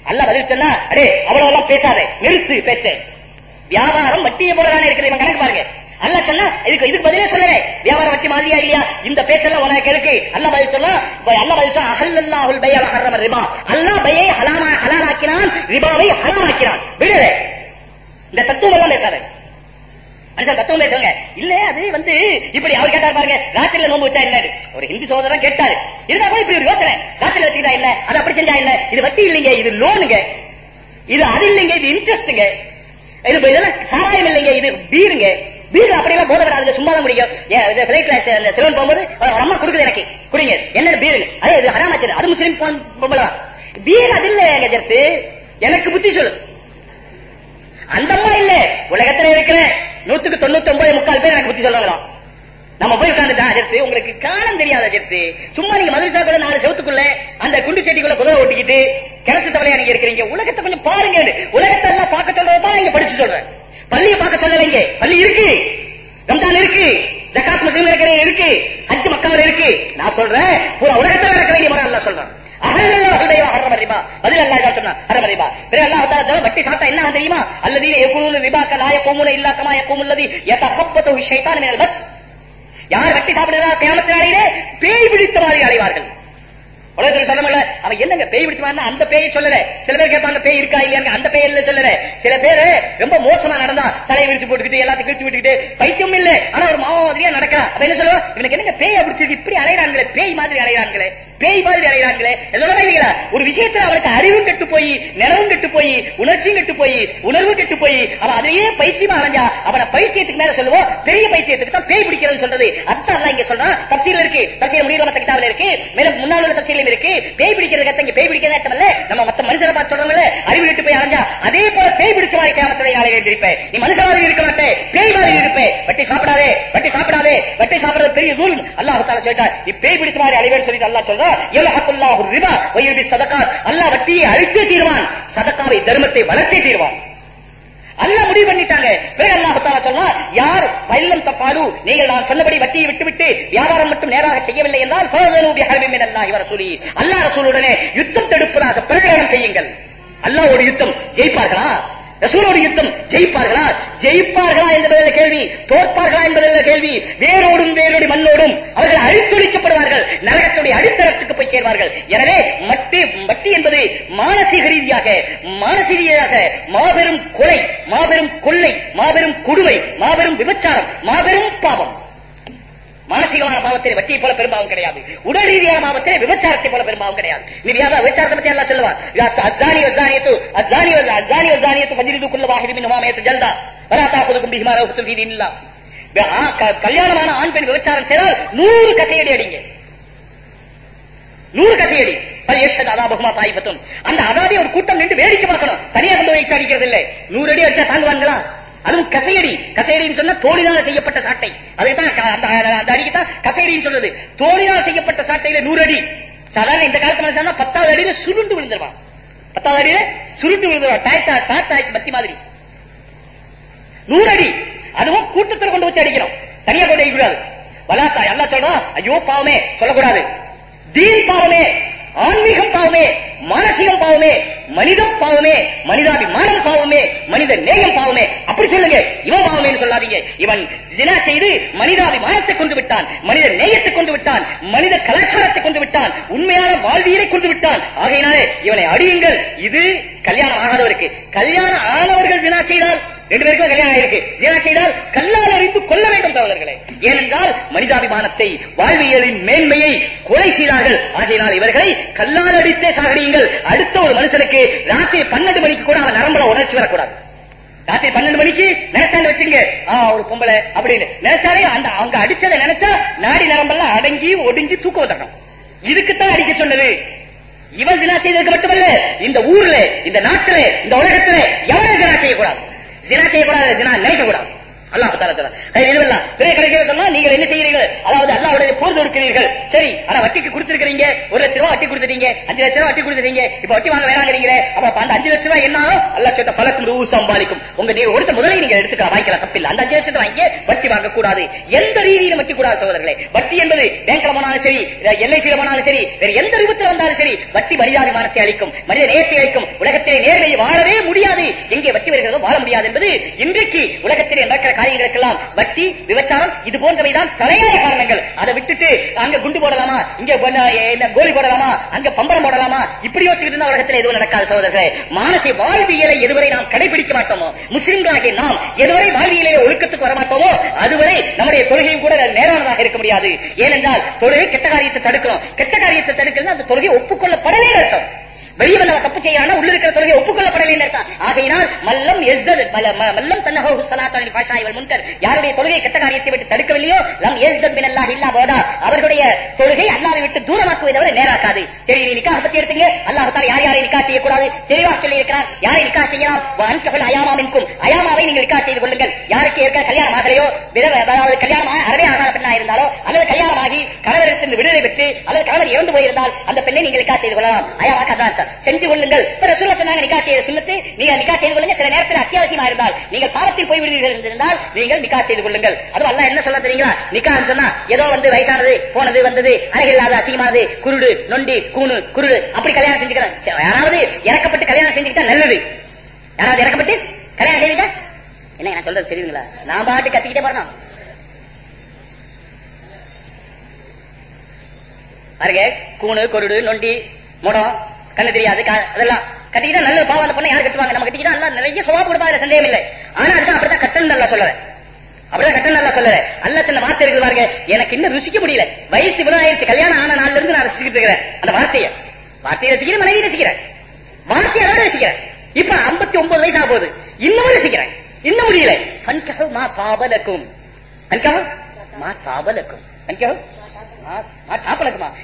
அல்ல பதில் சொன்னா அடே அவ்வளவு எல்லாம் பேசாதே நிறுத்து பேச்ச. வியாபாரம் வட்டியை போல தானே இருக்கிறது இவன் கணக்கு பாருங்க. அல்ல சொன்னா இதுக்கு இதுக்கு பதிலே சொல்லவே. வியாபார வட்டி மாதிரியா இல்லையா? இந்த பேச்செல்லாம் உனக்கு இருக்கு அல்ல பதில் சொன்னா அல்ல பதில் சொன்னா அஹல்லல்லாஹுல் பைய வ ஹர்ரம ரிபா. அல்லாஹ் பையை ஹலாமா ஹலாலாக்கினான் ரிபாவை ஹராமாக்கினான் விடுதே இந்த தத்துவம் எல்லாம் பேசாதே. மனுஷன் தத்துவம் பேசுவாங்க இல்ல அது வந்து இப்படி அவர் கேட்டார் பாருங்க ராத்திரியில நோம்பு வச்சா என்ன ஒரு ஹிந்தி சோதரம் கேட்டாரு. இருந்தா கூட இப்படி ஒரு யோசனை. ராத்திரியில வச்சுக்கிட்டா என்ன? அது அப்படி செஞ்சா என்ன? இது வட்டி இல்லைங்க இது லோனுங்க. இது அது இல்லைங்க இது இன்ட்ரெஸ்ட்ங்க இது இதெல்லாம் சாராயம் இல்லைங்க இது பீருங்க. வீடு அப்படியெல்லாம் போத விடாது சும்மா தான் முடியும் பிளைட்ல அந்த சிலவன் போகும்போது ஒரு அம்மா கொடுக்குது எனக்கு. குடிங்க. என்ன பீருங்க அதே இது ஹராமாச்சது அது முஸ்லீம் பொன்- பொம்பளை பீர் அது இல்ல கஜர்த்து எனக்கு புத்தி சொல்லு. அந்த அம்மா இல்ல. உலகத்துல இருக்கிற நூத்துக்கு தொண்ணூத்தி ஒன்பது முக்கால் பேர் எனக்கு புத்தி சொல்லுவாங்க நம்ம போய் உட்கார்ந்துட்டா அஜர்த்து உங்களுக்கு காலம் தெரியாது அஜர்த்து சும்மா நீங்க மதுரசாக்குள்ள நாலு செவத்துக்குள்ள அந்த குண்டு செட்டிக்குள்ள குதிரை ஓட்டிக்கிட்டு கிணத்து தவளையா நீங்க இருக்கிறீங்க. உலகத்தை கொஞ்சம் பாருங்க உலகத்தை எல்லாம் பார்க்க சொல்றதுதான் நீங்க படிச்சு சொல்றேன். பள்ளியை பார்க்க சொல்லலைங்க பள்ளி இருக்கு. ரம்ஜான் இருக்கு. ஜகாத் முஸ்லீம் இருக்கிற இருக்கு. அஞ்சு மக்காவில் இருக்கு. நான் சொல்றேன் பூரா உலகத்துல நடக்க மரம் எல்லாம் சொல்றேன் அகல்லல்லாஹுடைய ஹர்ரம அல்லாஹ் இதான் சொன்னான், அல்லாஹ் வட்டி சாப்பிட்டா என்ன ஆகும் தெரியுமா? அல்லதீன யகுலூன ரிபாக்க லா யகூமுன இல்லா கமா யகூமுல் லதி பஸ். யார் வட்டி சாப்பிடுறா கியாமத் பேய் பிடித்த மாதிரி அலைவார்கள் உலகத்தில் சொல்லல அவன் என்னங்க பேய் பிடிச்சு அந்த பேயை சொல்லல. சில பேர் கேட்பாங்க பேய் இருக்கா இல்லையா? அந்த பேய் இல்ல சொல்லல. சில பேரு ரொம்ப மோசமா நடந்தா தலையை விரிச்சு போட்டுக்கிட்டு எல்லாத்தையும் கிழிச்சு விட்டுக்கிட்டு பைத்தியம் இல்ல. ஆனா ஒரு மாதிரியா நடக்கிறான் அப்ப என்ன சொல்லுவா? இவனுக்கு என்னங்க பேய் பிடிச்சிருக்கு? இப்படி அலைகிறாங்களே பேய் மாதிரி அலைகிறாங்களே பேய் மாதிரி அலைகிறாங்களே சொல்லவே இல்லைங்களா ஒரு விஷயத்துல அவனுக்கு அறிவும் கெட்டு போய் நிலவும் கெட்டு போய் உணர்ச்சியும் கெட்டு போய் உணர்வும் கெட்டு போய் அவன் அதையே பைத்தியமா அலைஞ்சா அவனை பைத்தியத்துக்கு மேல சொல்லுவோம் பெரிய பைத்தியத்துக்கு தான் பேய் பிடிக்கிறது சொல்றது. அதுதான் அல்லாஹ் இங்க சொல்றான். தப்சீல இருக்கு. தப்சீல முடிவு மத்த இருக்கு. மேல முன்னால் உள்ள தப்சீலும் இருக்கு. பேய் பிடிக்கிறது கத்த இங்க பேய் பிடிக்கிறது அர்த்தமல்ல நம்ம மத்த மனுஷரை பார்த்து சொல்றோம்ல அறிவு கெட்டு போய் அலைஞ்சா அதே போல பேய் பிடிச்ச மாதிரி கேமத்துடைய நாளை இருப்பேன் நீ மனுஷ இருக்க மாட்டேன் பேய் மாதிரி இருப்பேன் வட்டி சாப்பிடாதே வட்டி சாப்பிடாதே வட்டி சாப்பிடுறது பெரிய ரூல் அல்லாஹ் தால சொல்லிட்டார் நீ பேய் பிடிச்ச மாதிரி அழிவேன்னு சொல்லிட்டு அல்லா சொல்றா யலஹக்குல்லாஹு ரிபா வயுபி சதகாத். அல்லாஹ் வட்டியை அழித்தே தீர்வான். சதகாவை தர்மத்தை வளர்த்தே தீர்வான். அல்லாஹ் முடிவு பண்ணிட்டாங்க. பிறகு அல்லாஹ் தஆலா சொன்னா யார் பைல்லம் தஃபாலு நீங்கள் நான் சொன்னபடி வட்டியை விட்டுவிட்டு வியாபாரம் மட்டும் நேராக செய்யவில்லை என்றால் ஃபதனு பிஹர்பி மின் அல்லாஹி வ ரசூலி அல்லாஹ் ரசூலுடனே யுத்தம் தடுப்பதாக பிரகடனம் செய்யுங்கள். அல்லாஹ் ஒரு யுத்தம் ஜெயிப்பார்களா? ரசூலோடு யுத்தம் ஜெயிப்பார்களா? ஜெயிப்பார்களா என்பதில் கேள்வி. தோற்பார்களா என்பதில் கேள்வி. வேரோடும் வேரோடு மண்ணோடும் அவர்கள் அழித்தொழிக்கப்படுவார்கள் நரகத்துடைய அடித்தரத்துக்கு போய் சேர்வார்கள். எனவே மட்டு மட்டி என்பது மானசீக ரீதியாக மானசீக ரீதியாக மாபெரும் கொலை மாபெரும் கொள்ளை மாபெரும் கொடுமை மாபெரும் விபச்சாரம் மாபெரும் பாவம். மானசீகமான பாவத்திலே வட்டியை போல பெரும்பாவம் கிடையாது. உடல் ரீதியான பாவத்திலே விபச்சாரத்தை போல பெரும்பாவம் கிடையாது. நீ வியாபார விபச்சாரத்தை பத்தி எல்லாம் சொல்லுவா அஸ்ஸானி வஸ்ஸானியத்து அஸ்ஸானி வஸ்- அஸ்ஸானி வஸ்ஸானியத்து ஃபஜ்லிது குல்ல வாஹிதி மின் ஹுமாயத்து ஜல்தா. வலா தாகுதுக்கும் பிஹிமா ரஹ்து ஃபீ கல்யாணமான ஆண் பெண் விபச்சாரம் செய்தால் நூறு கசையடி அடிங்க நூறு கசையடி பல் யஷ்ஹத் அதாபஹுமா தாயிபத்துன் அந்த அதாபை ஒரு கூட்டம் நின்று வேடிக்கை பார்க்கணும் தனியாக கொண்டு போய் அடிக்கிறது இல்லை நூறு அடி வச்சா தாங்குவாங்களா அதுவும் கசையடி. கசையடின்னு சொன்னா தோழினால செய்யப்பட்ட சாட்டை. அதுதான் க- அந்த அடிக்குதான் கசையடின்னு சொல்றது. தோழினால் செய்யப்பட்ட சாட்டையில நூறு அடி. சாதாரண இந்த காலத்து மனுஷன் பத்தாவது அடியில சுருண்டு விழுந்துருவான். பத்தாவது அடியில சுருண்டு விழுந்துருவான். டாய்டா டாட்டா பத்தி மாதிரி. நூறு அடி. அதுவும் கூட்டத்தில் கொண்டு வச்சு அடிக்கிறோம் தனியா கொண்டு அடிக்கூடாது வலாத்தா எல்லாம் சொல்றோம் ஐயோ பாவமே. சொல்லக்கூடாது. தீன் பாவமே. ஆன்மீகம் பாவமே மானசீகம் பாவமே மனிதம் பாவமே மனிதாபிமானம் பாவமே மனித நேயம் பாவமே. அப்படி சொல்லுங்க. இவன் பாவமே சொல்லாதீங்க. இவன் ஜினா செய்து மனிதாபிமானத்தை கொண்டு விட்டான் மனித நேயத்தை கொண்டு விட்டான் மனித கலாச்சாரத்தை கொண்டு விட்டான் உண்மையான வாழ்வியலை கொண்டு விட்டான். ஆகையினாலே இவனை அடியுங்கள். இது கல்யாணம் ஆகாதவருக்கு. கல்யாணம் ஆனவர்கள் ஜினா செய்தால் ரெண்டு பேருக்கும் கல்யாணம் ஆயிருக்கு. ஜினா செய்தால் கல்லால் அறிந்து கொல்ல வேண்டும் சகோதரர்களே. ஏனென்றால் மனிதாபிமானத்தை வாழ்வியலின் மேன்மையை கொலை செய்தார்கள். ஆகையினால் இவர்களை கல்லால் அடித்தே சாகடியுங்கள். அடுத்த ஒரு மனுஷனுக்கு ராத்திரி பன்னெண்டு மணிக்கு கூட அவன் நரம்புல உணர்ச்சி வரக்கூடாது. ராத்திரி பன்னெண்டு மணிக்கு நினைச்சாண்டு வச்சுங்க ஆஹ் ஒரு பொம்பளை அப்படின்னு நினைச்சாலே அந்த அவங்க அடிச்சதை நினைச்சா நாடி நரம்பெல்லாம் அடங்கி ஒடுங்கி தூக்கம் வந்துடணும். இதுக்குத்தான் அடிக்க சொன்னது. இவன் ஜினா செய்ததுக்கு மட்டுமல்ல இந்த ஊர்ல இந்த நாட்டுல இந்த உலகத்துல எவரும் தினா செய்யக்கூடாது ஜினா செய்யக்கூடாது ஜினா நினைக்க கூடாது அல்லாஹ் தாலா சொல்றான். பெரிய கடைசியில் சொன்னா நீங்கள் என்ன செய்யறீர்கள் அதாவது அல்லாவுடைய போர் தொடுக்கிறீர்கள் சரி ஆனா வட்டிக்கு கொடுத்திருக்கிறீங்க. ஒரு லட்ச ரூபாய் வட்டி கொடுத்துட்டீங்க. அஞ்சு லட்ச ரூபாய் வட்டி கொடுத்துட்டீங்க. இப்ப வட்டி வாங்க வேணாங்கிறீங்களே. அப்ப அந்த அஞ்சு லட்ச ரூபாய் என்னாலும் அல்லாஹ் சொன்ன பலக்கும் ரூ சம்பாதிக்கும். உங்க நீங்க கொடுத்த முதலை நீங்க எடுத்துக்கலாம் வாங்கிக்கலாம் தப்பில்லை. அந்த அஞ்சு லட்சத்தை வாங்கி வட்டி வாங்க கூடாது. எந்த ரீதியிலும் வட்டி கூடாது சகோதரர்களே. வட்டி என்பது பேங்க்ல போனாலும் சரி எல்ஐசியில போனாலும் சரி வேற எந்த ரூபத்தில் வந்தாலும் சரி வட்டி மரியாதைமானத்தை அளிக்கும். மனித நேயத்தை அளிக்கும். உலகத்திலே நேர்மையை வாழவே முடியாது. எங்கே வட்டி வருகிறதோ வாழ முடியாது என்பது இன்றைக்கு உலகத்திலே நடக்கிற காரியங்களுக்கெல்லாம் வட்டி விபச்சாரம் இது போன்றவைதான் தலையாய காரணங்கள். அதை விட்டுட்டு அங்க குண்டு போடலாமா? இங்க கோலி போடலாமா? அங்க பம்பரம் போடலாமா? இப்படி யோசிச்சுட்டு இருந்தா உலகத்தில் எதுவும் நடக்காது சகோதரர்களே. மானச வாழ்வியலை எதுவரை நாம் கடைபிடிக்க மாட்டோமோ? முஸ்லிம்களாகிய நாம் எதுவரை வாழ்வியலே ஒழுக்கத்துக்கு வர மாட்டோமோ அதுவரை நம்முடைய தொழுகையும் கூட நேரானதாக இருக்க முடியாது. ஏனென்றால் தொழுகை கெட்ட காரியத்தை தடுக்கிறோம். கெட்ட காரியத்தை தடுக்கிறது அந்த தொழுகை ஒப்புக்கொள்ளப்படவே அர்த்தம். வெளியே வந்து தப்பு செய்யறானா உள்ள இருக்கிற தொழுகை ஒப்புக்கொள்ளப்படவில்லை என்று ஆகையினால் மல்லம் எஸ்தது மல்லம் தன்னஹோ ஸலாத்தனில் பாஷா இவல் முன்கர். யாருடைய தொழுகை கெட்ட காரியத்தை விட்டு தடுக்கவில்லையோ? லம் எஸ்தத் மினல்லாஹ் இல்லா போதா. அவர்களுடைய தொழுகை அல்லாஹ்வை விட்டு தூரமாக்குவதை தவிர நேராக்காது. சரி நீ நிக்காஹ் பத்தி எடுத்துங்க. அல்லாஹ் யார் யாரை நிக்கா செய்யக்கூடாது? தெளிவாக சொல்லி இருக்கிறார் யாரை நிக்கா செய்யலாம்? அன்கபல் அயாமா மின்கும். அயாமாவை நீங்கள் நிக்கா செய்து கொள்ளுங்கள். யாருக்கு ஏற்க கல்யாணம் ஆகலையோ? அதாவது கல்யாணம் அறவே ஆகாத பெண்ணா இருந்தாலோ? அல்லது கல்யாணமாகி கணவரிடத்திலிருந்து விடுதலை பெற்று அல்லது கணவர் இறந்து போயிருந்தால் அந்த பெண்ணை நீங்கள் நிக்கா செய்து கொள்ளலாம். அயாமா கதார்த்தம் செஞ்சு கொள்ளுங்கள். இப்ப ரசூலுல்லாஹ் சொன்னாங்க நிக்காஹ் செய்ய சுன்னத்து நீங்க நிக்காஹ் செய்து கொள்ளுங்க சில நேரத்தில் அத்தியாவசியமா இருந்தால் நீங்கள் பாவத்தில் போய் விடுவீர்கள் என்றிருந்தால் நீங்கள் நிக்காஹ் செய்து கொள்ளுங்கள். அது அல்ல என்ன சொல்ல தெரியுங்களா? நிக்காஹ் சொன்னா ஏதோ வந்து வயசானது போனது வந்தது அழகில்லாத அசிங்கமானது குருடு நொண்டி கூணு குருடு அப்படி கல்யாணம் செஞ்சுக்கிறேன். யாராவது இறக்கப்பட்டு கல்யாணம் செஞ்சுக்கிட்டா நல்லது. யாராவது இறக்கப்பட்டு கல்யாணம் செஞ்சுக்கிட்டா? என்ன நான் சொல்றது தெரியுங்களா நான் பாட்டு கத்திக்கிட்டே போறேன்? பாருங்க கூணு கொருடு நொண்டி முடம். கண்ணு தெரியாது அதெல்லாம் கட்டிக்கிட்டா நல்ல பாவம் அந்த பொண்ணை யார் கட்டுவாங்க? நம்ம கட்டிக்கிட்டா நல்லா நிறைய சுவாபம் கொடுப்பா அதுல சந்தேகம் இல்லை. ஆனா அதுதான் அப்படிதான் கட்டணும் நல்லா சொல்லுவேன். அப்படிதான் கட்டணும் நல்லா சொல்லுற அல்ல சின்ன வார்த்தை இருக்குது பாருங்க. எனக்கு இன்னும் ருசிக்க முடியல. வயசு இவ்வளவு ஆயிடுச்சு. கல்யாணம் ஆன நாள்ல இருந்து நான் ரசிச்சுட்டு இருக்கிறேன். அந்த வார்த்தையை. வார்த்தையை ரசிக்கிறேன் மனைவி ரசிக்கிறேன். வார்த்தையை அதோட ரசிக்கிறேன். இப்ப 59 ஒன்பது வயசு போகுது. இன்னமும் ரசிக்கிறேன். இன்னும் முடியல. அன்கஹு மா தாபலக்கும் அன்கஹு மா தாபலக்கும் அன்கஹு மா-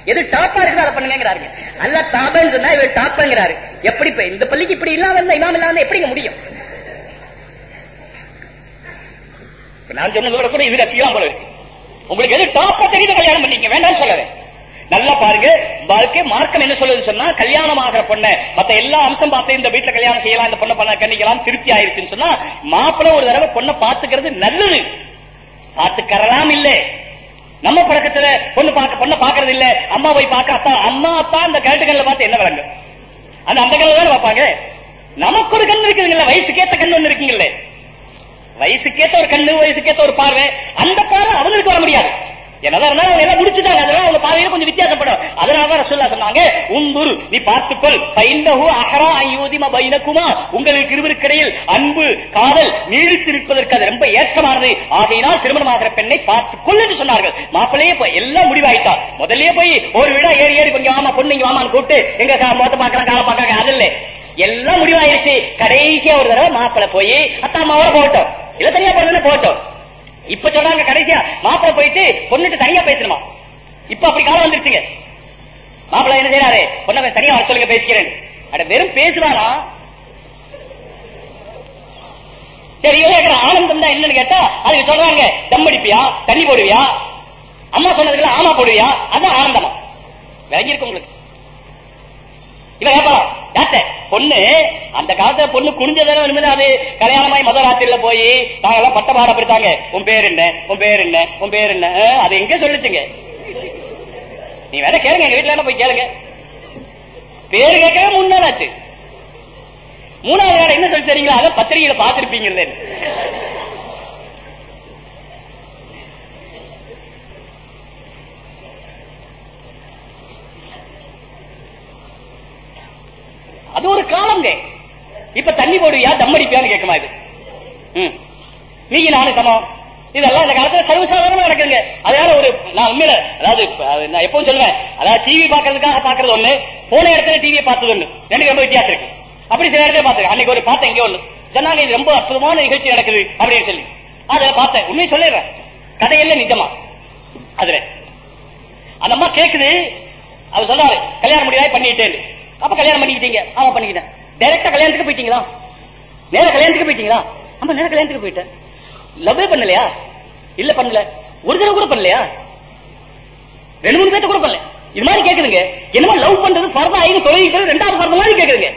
எது டாப்பா இருக்குதோ அதை பண்ணுங்கிறாருங்க அல்ல சொன்னா இவர் எப்படி இந்த பள்ளிக்கு இப்படி இல்லாம இருந்தா இமாம் இல்லாம எப்படிங்க முடியும்? நான் சொன்னதோட கூட இது ரசிக்கலாம் போல இருக்கு. உங்களுக்கு எது டாப்பா தெரியுது கல்யாணம் சொல்லறேன் நல்லா பாருங்க வாழ்க்கை மார்க்கம் என்ன சொல்லுது சொன்னா கல்யாணம் ஆகிற பொண்ணு மத்த எல்லா அம்சம் பார்த்து இந்த வீட்டுல கல்யாணம் செய்யலாம் இந்த பொண்ணை பண்ண கண்ணிக்கலாம் திருப்தி ஆயிருச்சுன்னு சொன்னா மாப்பிள்ளை ஒரு தடவை பொண்ணை பாத்துக்கிறது நல்லது. பாத்துக்கறலாம் இல்ல. நம்ம பழக்கத்துல பொண்ணு பார்க்க பொண்ணை பாக்குறது இல்ல. அம்மா போய் பார்க்க அப்பா அம்மா அப்பா அந்த கேட்டுக்கல்ல பார்த்து என்ன விளங்கு அந்த அந்த கல்ல தானே பார்ப்பாங்க? நமக்கு ஒரு கண் இருக்குதுங்களா வயசுக்கேத்த கண் ஒண்ணு இருக்குங்கல்ல. வயசுக்கேத்த ஒரு கண்ணு வயசுக்கேத்த ஒரு பார்வை அந்த பார்வை அவங்களுக்கு வர முடியாது. என்னதான் இருந்தாலும் அவங்க எல்லாம் முடிச்சுட்டாங்க. அதெல்லாம் அவங்க பாதையில கொஞ்சம் வித்தியாசப்படும். அதனாலதான் ரசூல்லா சொன்னாங்க உந்துரு நீ பார்த்துக்கொள். பைந்தஹு அஹரா அய்யூதிம பைனகுமா. உங்களுக்கு இருவருக்கிடையில் அன்பு காதல் நீடித்து நிற்பதற்கு அது ரொம்ப ஏற்றமானது. ஆகையினால் திருமணமாகிற பெண்ணை பார்த்துக்கொள் என்று சொன்னார்கள். மாப்பிள்ளையே போய் எல்லாம் முடிவாயிட்டான் முதல்லயே போய் ஒரு விடா ஏறி ஏறி கொஞ்சம் வாமா பொண்ணு இங்க வாமான்னு கூப்பிட்டு எங்க கா- முகத்தை பாக்கலாம் காலை பாக்காங்க அது இல்ல. எல்லாம் முடிவாயிருச்சு. கடைசியா ஒரு தடவை மாப்பிள்ளை போய் அத்தா அம்மாவோட போகட்டும். இல்ல தனியா போறதுன்னு போகட்டும். இப்ப சொல்றாங்க கடைசியா மாப்பிள்ள போயிட்டு பொண்ணுட்டு தனியா பேசணுமா? இப்ப அப்படி காலம் வந்துருச்சுங்க. மாப்பிள்ள என்ன செய்யறாரு பொண்ணை தனியா வர சொல்லுங்க பேசிக்கிறேன். அட வெறும் பேசுவாரா சரி இவன் கேக்குற ஆனந்தம் தான் என்னன்னு கேட்டா அதுக்கு சொல்றாங்க தம் அடிப்பியா தண்ணி போடுவியா? அம்மா சொன்னதுக்கு ஆமா போடுவியா? அதான் ஆனந்தமா. விளங்கி இருக்கு உங்களுக்கு. இவன் கேட்கலாம் யாத்த பொண்ணு அந்த காலத்துல பொண்ணு குனிஞ்சதான வேணுமே அது கல்யாணமாய் மதராத்திரியில போய் நாங்கெல்லாம் பட்ட பாட படித்தாங்க உன் பேர் என்ன? உன் பேர் என்ன? உன் பேர் என்ன? அது எங்க சொல்லுச்சுங்க? நீ வேற கேளுங்க எங்க வீட்டுல போய் கேளுங்க. பேரு கேட்கவே மூணு நாள் ஆச்சு. மூணாவது நாள் என்ன சொல்லி தெரியுங்களா அதை பத்திரிகையில பார்த்திருப்பீங்கல்ல காலங்க. இப்ப தண்ணி போடுவியா? தம் அடிப்பியான்னு கேட்குமா இது? ம். நீங்க நானும் சமம். இதெல்லாம் இந்த காலத்துல சர்வசாதாரணமா நடக்குங்க அதனால ஒரு நான் உண்மையில அதாவது நான் எப்பவும் சொல்லுவேன். அதாவது டிவி பாக்குறதுக்காக பாக்குறது ஒண்ணு போன இடத்துல டிவியை பார்த்தது ஒண்ணு. ரெண்டு ரொம்ப வித்தியாசம் இருக்கு. அப்படி சில இடத்துல பார்த்தேன் அன்னைக்கு ஒரு பார்த்தேன் இங்க ஒண்ணு. சொன்னாங்க இது ரொம்ப அற்புதமான நிகழ்ச்சி நடக்குது அப்படின்னு சொல்லி. அதை பார்த்தேன். உண்மையை சொல்லிடுறேன். கதையில நிஜமா. அதுல. அந்த அம்மா கேக்குது. அவர் சொல்றாரு கல்யாணம் முடியாது பண்ணிட்டேன் அப்ப கல்யாணம் பண்ணிக்கிட்டீங்க. ஆமா பண்ணிக்கிட்டேன். டைரக்டா கல்யாணத்துக்கு போயிட்டீங்களா? நேர கல்யாணத்துக்கு போயிட்டீங்களா? ஆமா நேர கல்யாணத்துக்கு போயிட்டேன். லவ்வே பண்ணலையா? இல்ல பண்ணல. ஒரு தடவை கூட பண்ணலையா? ரெண்டு மூணு பேர்த்த கூட பண்ணல. இது மாதிரி கேக்குதுங்க. என்னமோ லவ் பண்றது பரதம் ஐந்து தொழில் ரெண்டாவது பரதம் மாதிரி கேக்குதுங்க.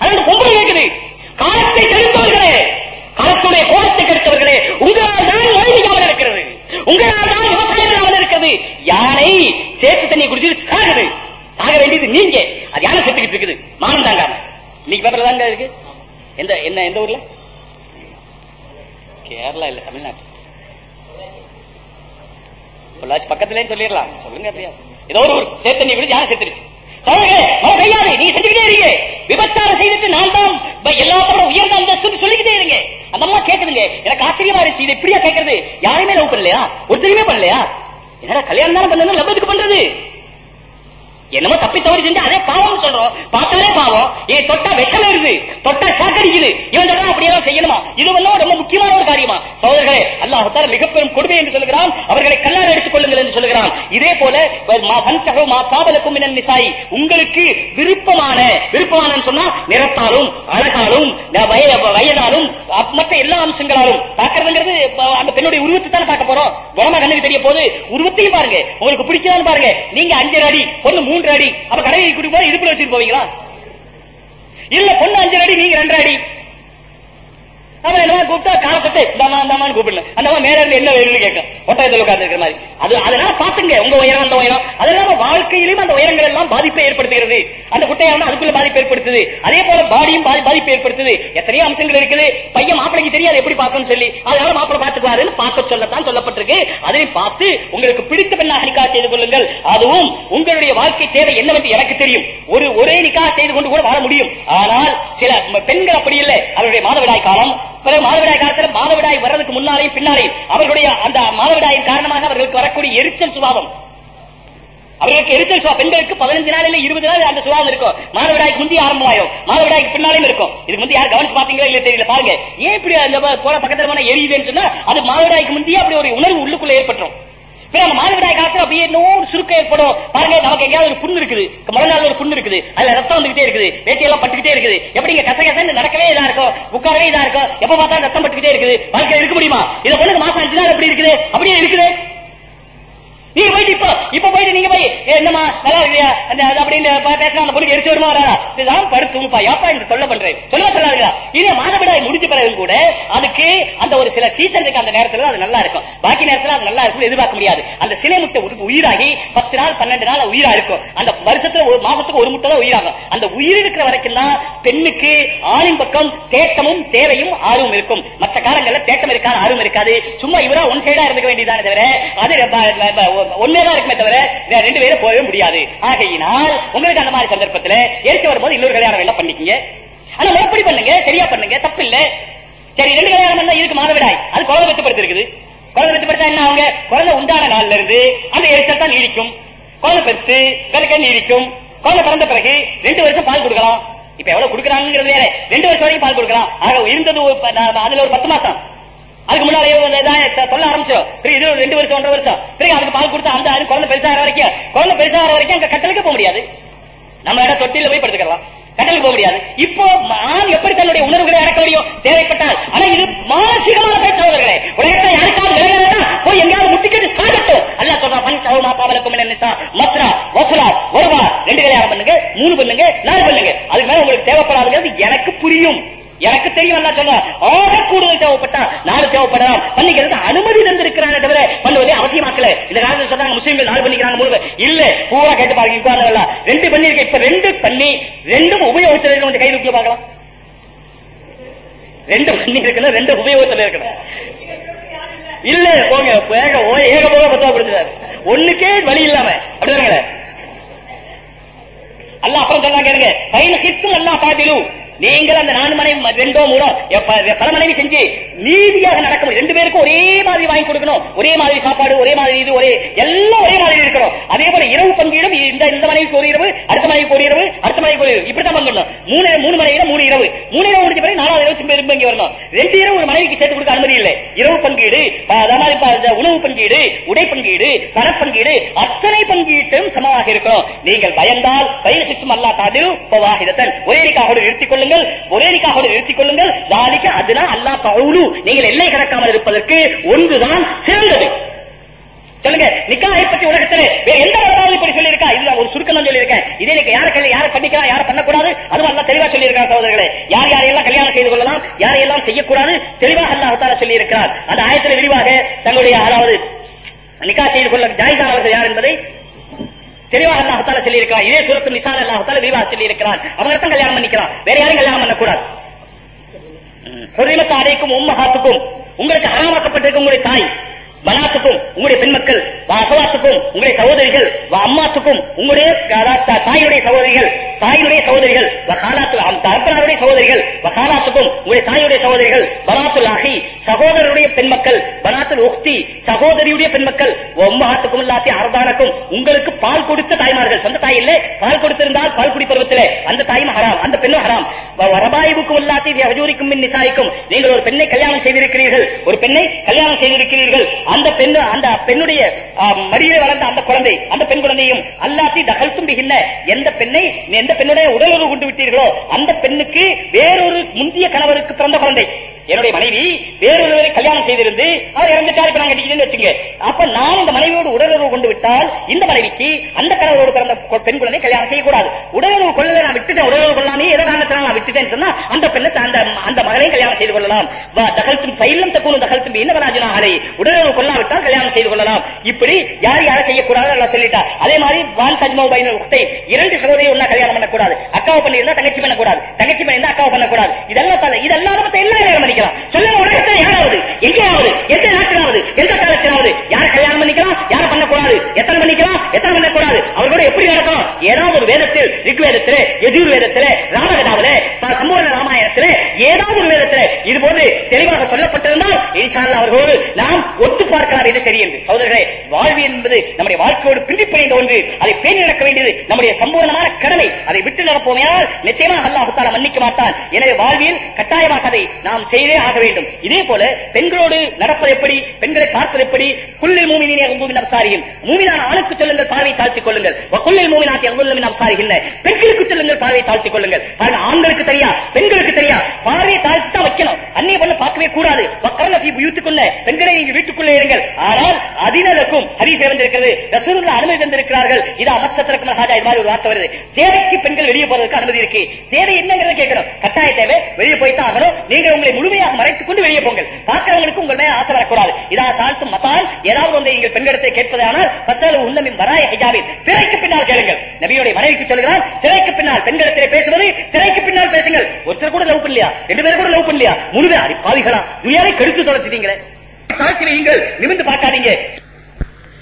அதனால பொம்பளை கேக்குது. காலத்தை கெடுத்தவர்களே காலத்துடைய கோலத்தை கெடுத்தவர்களே உங்களால் தான் ஓய்விக்காமல் இருக்கிறது உங்களால் தான் விவசாயம் இல்லாமல் இருக்கிறது யானை சேத்து தண்ணி குடிச்சு சாகுது. சாக வேண்டியது நீங்க. அது யானை செத்துக்கிட்டு இருக்குது? மானம் தாங்காம இன்னைக்கு பேப்பர்ல தாங்க இருக்கு. எந்த என்ன எந்த ஊர்ல? கேரளா இல்ல தமிழ்நாடு. பொள்ளாச்சி பக்கத்துலயே சொல்லிடலாம். சொல்லுங்க அப்படியா. ஏதோ ஒரு ஊர். சேத்தண்ணி குடிச்சு யானை செத்துருச்சு? சொல்லுங்க மழை பெய்யாது நீங்க செஞ்சுக்கிட்டே இருங்க. விபச்சாரம் செய்துட்டு நான் தான் ப- எல்லாத்தோட உயர்ந்த அந்தஸ்து சொல்லிக்கிட்டே இருங்க. அந்த அம்மா கேக்குதுங்க எனக்கு ஆச்சரியமா இருந்துச்சு. இது இப்படியா கேக்குறது யாரையுமே லவ் பண்ணலையா? ஒருத்தருமே பண்ணலையா? என்னடா கல்யாணம் தானே பண்ணணும் லவ் எதுக்கு பண்றது? என்னமோ தப்பி தவறி செஞ்சு அதே பாவம் சொல்றோம். பார்த்தாலே பாவம். ஏன் தொட்டா விஷம் இருக்கு தொட்டா சாக்கடிக்குது இவன் சொல்றான் அப்படியெல்லாம் செய்யணுமா? இது வந்து ரொம்ப முக்கியமான ஒரு காரியமா. சோதர்களே அல்லாஹால தால மிக பெரும் கொடுமை என்று சொல்லுகிறான். அவர்களை கல்லால் எடுத்துக் கொள்ளுங்கள் என்று சொல்லுகிறான். இதே போல காவலுக்கும் பன்தகு உங்களுக்கு விருப்பமான விருப்பமான சொன்னா நிறத்தாலும் அழகாலும் வயதாலும் மற்ற எல்லா அம்சங்களாலும். பார்க்கறதுங்கிறது அந்த பெண்ணுடைய உருவத்தை தானே பார்க்க போறோம். குணமா கண்ணுக்கு தெரிய போது உருவத்தையும் பாருங்க. உங்களுக்கு பிடிச்சதான்னு பாருங்க. நீங்க அஞ்சரை அடி பொண்ணு மூன்று அடி. அப்ப கடையை கூட்டி போய் இடுப்புல வச்சுட்டு போவீங்களா? இல்ல பொண்ணு அஞ்சரை அடி நீங்க ரெண்டு அடி. நம்ம என்ன கூப்பிட்டா காலத்தட்டு இந்தாமா இந்தாமான்னு கூப்பிடல. அந்த மேல இருந்து என்ன வேணும்னு கேட்கும் ஒட்டகத்தில் உட்கார்ந்து இருக்கிற மாதிரி. அது அதனால பாத்துங்க உங்க உயரம் அந்த உயரம். அதெல்லாம் வாழ்க்கையிலும் அந்த உயரங்கள் எல்லாம் பாதிப்பை ஏற்படுத்துகிறது. அந்த குட்டையான அதுக்குள்ள பாதிப்பு ஏற்படுத்துது. அதே போல பாடியும் பாதி- பாதிப்பு ஏற்படுத்துது. எத்தனையோ அம்சங்கள் இருக்குது. பையன் மாப்பிளைக்கு தெரியாது எப்படி பார்க்கணும் சொல்லி. அதனால மாப்பிளை பார்த்துக்குவாருன்னு பார்க்க சொல்லத்தான் சொல்லப்பட்டிருக்கு. அதையும் பார்த்து உங்களுக்கு பிடித்த பெண்ணாக நிக்கா செய்து கொள்ளுங்கள். அதுவும் உங்களுடைய வாழ்க்கை தேவை என்னவென்று எனக்கு தெரியும். ஒரு ஒரே நிக்கா செய்து கொண்டு கூட வாழ முடியும். ஆனால் சில பெண்கள் அப்படி இல்லை. அவருடைய மாதவிடாய் காலம் பிறகு மாதவிடாய் காலத்தில் மாதவிடாய் வர்றதுக்கு முன்னாலேயும் பின்னாலேயும் அவர்களுடைய அந்த மாதவிடாயின் காரணமாக அவர்களுக்கு வரக்கூடிய எரிச்சல் சுபாவம். அவர்களுக்கு எரிச்சல் சுவா பெண்களுக்கு பதினஞ்சு நாள் இல்ல இருபது நாள் அந்த சுபாவம் இருக்கும். மாதவிடாய்க்கு முந்தி ஆரம்பமாயிரும். மாதவிடாய்க்கு பின்னாலையும் இருக்கும். இதுக்கு முந்தி யார் கவனிச்சு பாத்தீங்களா இல்ல தெரியல. பாருங்க. ஏன் இப்படி அந்த போல பக்கத்துல எரியுதுன்னு சொன்னா அது மாதவிடாய்க்கு முந்தையே அப்படி ஒரு உணர்வு உள்ளுக்குள்ள ஏற்பட்டுரும். பிறகு மாதவிடாய் காலத்துல அப்படியே இன்னும் சுருக்கம் ஏற்படும். பாருங்க நமக்கு எங்கேயாவது ஒரு புண்ணு இருக்குது. முதல் நாள் ஒரு புண்ணு இருக்குது. அதுல ரத்தம் வந்துகிட்டே இருக்குது. வேட்டையெல்லாம் பட்டுக்கிட்டே இருக்குது. எப்படிங்க கசகசன்னு நடக்கவே இதா இருக்கும் உட்காரவே இதா இருக்கும் எப்ப பார்த்தா ரத்தம் பட்டுக்கிட்டே இருக்குது. வாழ்க்கை இருக்க முடியுமா? இதை பொண்ணுக்கு மாசம் அஞ்சு நாள் எப்படி இருக்குது? அப்படியே இருக்குது. நீ போயிட்டு இப்போ இப்ப போயிட்டு நீங்க போய் ஏ, நல்லா இல்லையா அந்த அப்படின்னு பா- பேசினா அந்த பொண்ணுக்கு எரிச்சு வருமா வராதா இதுதான் படுத்துங்கப்பா யாப்பா இந்த தொல்லை பண்றேன். சொல்ல சொல்லாதுங்களா இதே மாதவிடாய் முடிஞ்ச பிறகு கூட அதுக்கு அந்த ஒரு சில சீசன் இருக்கு அந்த நேரத்துல அது நல்லா இருக்கும். பாக்கி நேரத்துல அது நல்லா இருக்கும் எதிர்பார்க்க முடியாது. அந்த சிலை முட்டை உயிராகி பத்து நாள் பன்னெண்டு நாள் உயிரா இருக்கும். அந்த வருஷத்துல ஒரு மாசத்துக்கு ஒரு முட்டை தான் உயிராகும். அந்த உயிர் இருக்கிற வரைக்கும் தான் பெண்ணுக்கு ஆணின் பக்கம் தேட்டமும் தேவையும் ஆர்வம் இருக்கும். மற்ற காலங்களில் தேட்டம் இருக்காது ஆர்வம் இருக்காது. சும்மா இவரா ஒன் சைடா இருக்க வேண்டியதான தவிர அது ஒன்னேதான் இருக்குமே தவிர ரெண்டு பேரும் போகவே முடியாது. ஆகையினால் உங்களுக்கு அந்த மாதிரி சந்தர்ப்பத்துல எரிச்சு வரும்போது இன்னொரு கல்யாணம் வேணா பண்ணிக்கங்க. ஆனா முறைப்படி பண்ணுங்க சரியா பண்ணுங்க தப்பு இல்ல சரி ரெண்டு கல்யாணம் பண்ணா இதுக்கு மாதவிடாய். அது குழந்தை வெட்டுப்படுத்தி இருக்குது குழந்தை வெட்டுப்படுத்தா என்ன அவங்க குழந்தை உண்டான நாள்ல இருந்து அந்த எரிச்சல் தான் நீடிக்கும். குழந்தை பெற்று விளக்க நீடிக்கும். குழந்தை பிறந்த பிறகு ரெண்டு வருஷம் பால் கொடுக்கலாம். இப்ப எவ்வளவு கொடுக்கறாங்கிறது வேற. ரெண்டு வருஷம் வரைக்கும் பால் கொடுக்கலாம். ஆக இருந்தது அதுல ஒரு பத்து மாசம். அதுக்கு முன்னாலே சொல்ல ஆரம்பிச்சோம் இது ஒரு ரெண்டு வருஷம் ஒன்றரை வருஷம். பிறகு அதுக்கு பால் கொடுத்தா அந்த அது குழந்தை பெருசாகிற வரைக்கும் குழந்தை பெருசாகிற வரைக்கும் அங்க கட்டலுக்கு போக முடியாது. நம்ம இடம் தொட்டில போய் படுத்துக்கலாம். கட்டலுக்கு போக முடியாது. இப்போ ஆண் எப்படி தன்னுடைய உணர்வுகளை அடக்க முடியும்? தேவைப்பட்டால். ஆனா இது மானசீகமான பேச்சாளர்களே உலகத்தை யாருக்காவது போய் எங்கேயாவது முட்டிக்கிட்டு சாகட்டும். அல்ல சொல்றா பண் தவமா பாவலக்கும் என்ன நிசா மஸ்ரா வசுலா வருவா. ரெண்டு கல்யாணம் பண்ணுங்க மூணு பண்ணுங்க நாலு பண்ணுங்க. அதுக்கு மேல உங்களுக்கு தேவைப்படாதுங்கிறது எனக்கு புரியும். எனக்கு தெரியும் என்ன சொல்ல ஆக கூடுதல் தேவைப்பட்டா நாலு தேவைப்படலாம். பண்ணிக்கிறது அனுமதி தந்திருக்கிறானே தவிர பண்ணுவதே அவசியமாக்கல. இந்த காலத்தில் சொன்னாங்க முஸ்லீம்கள் நாலு பண்ணிக்கிறாங்க மூணு இல்ல பூரா கேட்டு பாருங்க இப்ப ரெண்டு பண்ணிருக்க இப்ப ரெண்டு பண்ணி ரெண்டும் உபயோகத்தில் இருக்க கொஞ்சம் கை தூக்கி பார்க்கலாம். ரெண்டு பண்ணி இருக்கணும் ரெண்டு உபயோகத்தில் இருக்கணும். இல்ல போங்க ஏக ஓ- ஏக போக பத்தா கொடுத்துறாரு ஒண்ணுக்கே வழி இல்லாம. அப்படிதானுங்களே. அல்ல அப்புறம் சொன்னாங்க இருங்க பைன் ஹிஸ்டும் எல்லாம் பாதிலு. நீங்கள் அந்த நான் மனைவி ரெண்டோ மூணோ பல மனைவி செஞ்சு நீதியாக நடக்க முடியும் ரெண்டு பேருக்கும் ஒரே மாதிரி வாங்கி கொடுக்கணும். ஒரே மாதிரி சாப்பாடு ஒரே மாதிரி இது ஒரே எல்லாம் ஒரே மாதிரி இருக்கணும். அதே போல இரவு பங்கீடும் இந்த இந்த மனைவிக்கு ஒரு இரவு அடுத்த மனைவிக்கு ஒரு இரவு அடுத்த மனைவிக்கு ஒரு இரவு. இப்படித்தான் பங்கிடணும். மூணு மூணு மனைவியில மூணு இரவு. மூணு இரவு முடிஞ்ச பிறகு நாலாவது இரவு திரும்ப திரும்ப வரணும். ரெண்டு இரவு ஒரு மனைவிக்கு சேர்த்து கொடுக்க அனுமதி இல்லை. இரவு பங்கீடு அதே மாதிரி உணவு பங்கீடு உடை பங்கீடு பணப்பங்கீடு அத்தனை பங்கீட்டும் சமமாக இருக்கணும். நீங்கள் பயந்தால் பயிர் சுத்தம் அல்லா தாது ஒரே நிக்காகோடு நிறுத்திக் கொள்ளுங்கள் ஒரே நிக்காகோடு நிறுத்திக் கொள்ளுங்கள். தாலிக்க அதுனா அல்லா பவுலு. நீங்கள் எல்லை கடக்காமல் இருப்பதற்கு ஒன்றுதான் சிறந்தது. சொல்லுங்க நிக்காயை பத்தி உலகத்தில் வேற எந்த வரலாறு இப்படி சொல்லியிருக்கா? இதுதான் ஒரு சுருக்கம் சொல்லியிருக்கேன். இதே நீங்க யார கல்யாணம் யார பண்ணிக்கலாம் யார பண்ணக்கூடாது? அதுவும் எல்லாம் தெளிவா சொல்லியிருக்கான் சகோதரர்களே. யார் யாரையெல்லாம் கல்யாணம் செய்து கொள்ளலாம் யாரையெல்லாம் செய்யக்கூடாது? தெளிவாக அல்லாஹ் சொல்லியிருக்கிறார். அந்த ஆயத்தில் விரிவாக தங்களுடைய அதாவது நிக்கா செய்து கொள்ள ஜாயிசானவர்கள் யார் என்பதை தெளிவாக அல்லாஹ் சொல்லி இதே சூரத்து நிசான் அல்லாஹ் விரிவாக சொல்லி அவங்க தான் கல்யாணம் பண்ணிக்கலாம். வேற யாரும் கல்யாணம் பண்ணக்கூடாது. ஹுரிமத் அடைக்கும் உம்மஹாத்துக்கும் உங்களுக்கு அறமாக்கப்பட்டிருக்கும் உங்களுடைய தாய் பனாத்துக்கும் உங்களுடைய பெண்மக்கள் அசவாத்துக்கும் உங்களுடைய சகோதரிகள் அம்மாத்துக்கும் உங்களுடைய தாயுடைய சகோதரிகள் தாயினுடைய சகோதரிகள் வகாலாத்து தரப்பனாருடைய சகோதரிகள் வகாலாத்துக்கும் உங்களுடைய தாயுடைய சகோதரிகள் பராத்துல் அகி சகோதரருடைய பெண்மக்கள் பராத்துல் உக்தி சகோதரியுடைய பெண்மக்கள் ஒம்மஹாத்துக்கும் இல்லாத்தி அரதானக்கும் உங்களுக்கு பால் கொடுத்த தாய்மார்கள். சொந்த தாய் இல்லை பால் கொடுத்திருந்தால் பால் குடி பருவத்திலே அந்த தாயும் ஹராம் அந்த பெண்ணும் ஹராம். வரபாய்வுக்கும் இல்லாத்தி ஹஜூரிக்கும் மின் நிசாய்க்கும் நீங்கள் ஒரு பெண்ணை கல்யாணம் செய்திருக்கிறீர்கள் ஒரு பெண்ணை கல்யாணம் செய்திருக்கிறீர்கள் அந்த பெண் அந்த பெண்ணுடைய மடியிலே வளர்ந்த அந்த குழந்தை அந்த பெண் குழந்தையும் அல்லாத்தி தகல்த்தும் பிகின்ன எந்த பெண்ணை எந்த பெண்ணுடைய உடலுறவு கொண்டு விட்டீர்களோ அந்த பெண்ணுக்கு வேறொரு முந்திய கணவருக்கு பிறந்த குழந்தை. என்னுடைய மனைவி வேறொருவரை கல்யாணம் செய்திருந்து அவர் இறந்துட்டார் இப்ப நாங்க வச்சுங்க. அப்ப நான் இந்த மனைவியோடு உடலுறவு கொண்டு விட்டால் இந்த மனைவிக்கு அந்த கணவரோடு பிறந்த பெண் குழந்தை கல்யாணம் செய்யக்கூடாது. உடலுறவு கொள்ளல நான் விட்டுட்டேன். உடலுறவு கொள்ளாமே ஏதோ காரணத்தினால் நான் விட்டுட்டேன் சொன்னா அந்த பெண்ணை அந்த அந்த மகளை கல்யாணம் செய்து கொள்ளலாம். தகழ்த்தும் பயிலும் தக்கூனும் தகழ்த்தும் என்ன வராஜனா அலை. உடலுறவு கொள்ளாவிட்டால் கல்யாணம் செய்து கொள்ளலாம். இப்படி யார் யாரை செய்யக்கூடாது நல்லா சொல்லிட்டா. அதே மாதிரி வான் தஜ்மோ பைனர் உத்தை இரண்டு சகோதரி ஒன்னா கல்யாணம் பண்ணக்கூடாது. அக்காவை பண்ணியிருந்தா தங்கச்சி பண்ணக்கூடாது. தங்கச்சி பண்ணியிருந்தா அக்காவை பண்ணக்கூடாது. இதெல்லாம் இதெல்லாம் நம்ம எல்லாம் பண்ணிக்கலாம் சொல்லுங்க உலகத்தில் யாராவது எங்கேயாவது? எந்த நாட்டிலாவது? எந்த காலத்திலாவது? யார கல்யாணம் பண்ணிக்கலாம்? யார பண்ணக்கூடாது? எத்தனை பண்ணிக்கலாம் எத்தனை பண்ணக்கூடாது அவர்களோட எப்படி நடக்கும் ஏதாவது ஒரு வேதத்தில் ரிக்வேதத்தில் எதிர் வேதத்திலே ராமகதாவிலே சம்பூர்ண ராமாயணத்தில் ஏதாவது ஒரு வேதத்தில் இது போன்று தெளிவாக சொல்லப்பட்டிருந்தால் ஈஷால் அவர்களோடு நாம் ஒத்து பார்க்கலாம் இது சரி என்று. சகோதரர்களே வாழ்வு என்பது நம்முடைய வாழ்க்கையோடு பின்னி ஒன்று. அதை பேணி நடக்க வேண்டியது நம்முடைய சம்பூர்ணமான கடமை. அதை விட்டு நடப்போமையால் நிச்சயமாக அல்லாஹுத்தால மன்னிக்க மாட்டான். எனவே வாழ்வியல் கட்டாயமாக அதை நாம் செய்ய செய்தே ஆக வேண்டும். இதே போல பெண்களோடு நடப்பது எப்படி? பெண்களை பார்ப்பது எப்படி? குள்ளில் மூமினே அங்குமின் அப்சாரியின் மூமினான ஆணுக்கு சொல்லுங்கள் பார்வை தாழ்த்திக் கொள்ளுங்கள். குள்ளில் மூமினாக்கி அங்குமின் அப்சாரிகின்ற பெண்களுக்கு சொல்லுங்கள் பார்வை தாழ்த்திக் கொள்ளுங்கள். பாருங்க ஆண்களுக்கு தெரியா? பெண்களுக்கு தெரியா? பார்வையை தாழ்த்தி தான் வைக்கணும். அந்நிய பொண்ணு பார்க்கவே கூடாது. மக்கள் வீட்டுக்குள்ள பெண்களை நீங்க வீட்டுக்குள்ளே இருங்கள். ஆனால் அதினலுக்கும் ஹரி சேர்ந்திருக்கிறது ரசூலுல்லா அனுமதி தந்திருக்கிறார்கள். இது அமர்சத்திற்கு ஹாஜா இது மாதிரி ஒரு வார்த்தை வருது. தேவைக்கு பெண்கள் வெளியே போறதுக்கு அனுமதி இருக்கு. தேவை என்னங்கிறத கேட்கணும். கட்டாய தேவை. வெளியே போய்த்தான் ஆகணும். நீங்க உங்களை முழு முழுமையாக மறைத்துக் கொண்டு வெளியே போங்கள். பார்க்கிறவங்களுக்கு உங்கள் மேல ஆசை வரக்கூடாது. இதா சாழ்த்தும் மத்தால் ஏதாவது ஒன்றை நீங்கள் பெண்களிடத்தை கேட்பதானால் பசாலு உன்னமின் வராய ஹிஜாபில். திரைக்கு பின்னால் கேளுங்கள். நபியுடைய மனைவிக்கு சொல்கிறான் திரைக்கு பின்னால் பெண்களிடத்திலே பேசுவது திரைக்கு பின்னால் பேசுங்கள். ஒருத்தர் கூட லவ் பண்ணலையா? ரெண்டு பேரும் கூட லவ் பண்ணலையா? முழுவே அடி பாவிகளா துணியாவை கெடுத்து தொலைச்சிட்டீங்களே. தாழ்த்தி நிமிந்து பார்க்காதீங்க.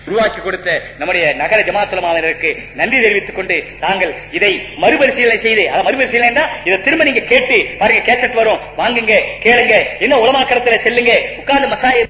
உருவாக்கி கொடுத்த நம்முடைய நகர ஜமாத்துலமாவினருக்கு நன்றி தெரிவித்துக் கொண்டு நாங்கள் இதை மறுபரிசீலனை செய்து அதை மறுபரிசீலனை என்றா இதை திரும்ப நீங்க கேட்டு பாருங்க கேசட் வரும். வாங்குங்க கேளுங்க. என்ன உலமாக்கரத்துல செல்லுங்க. உட்கார்ந்து மசாய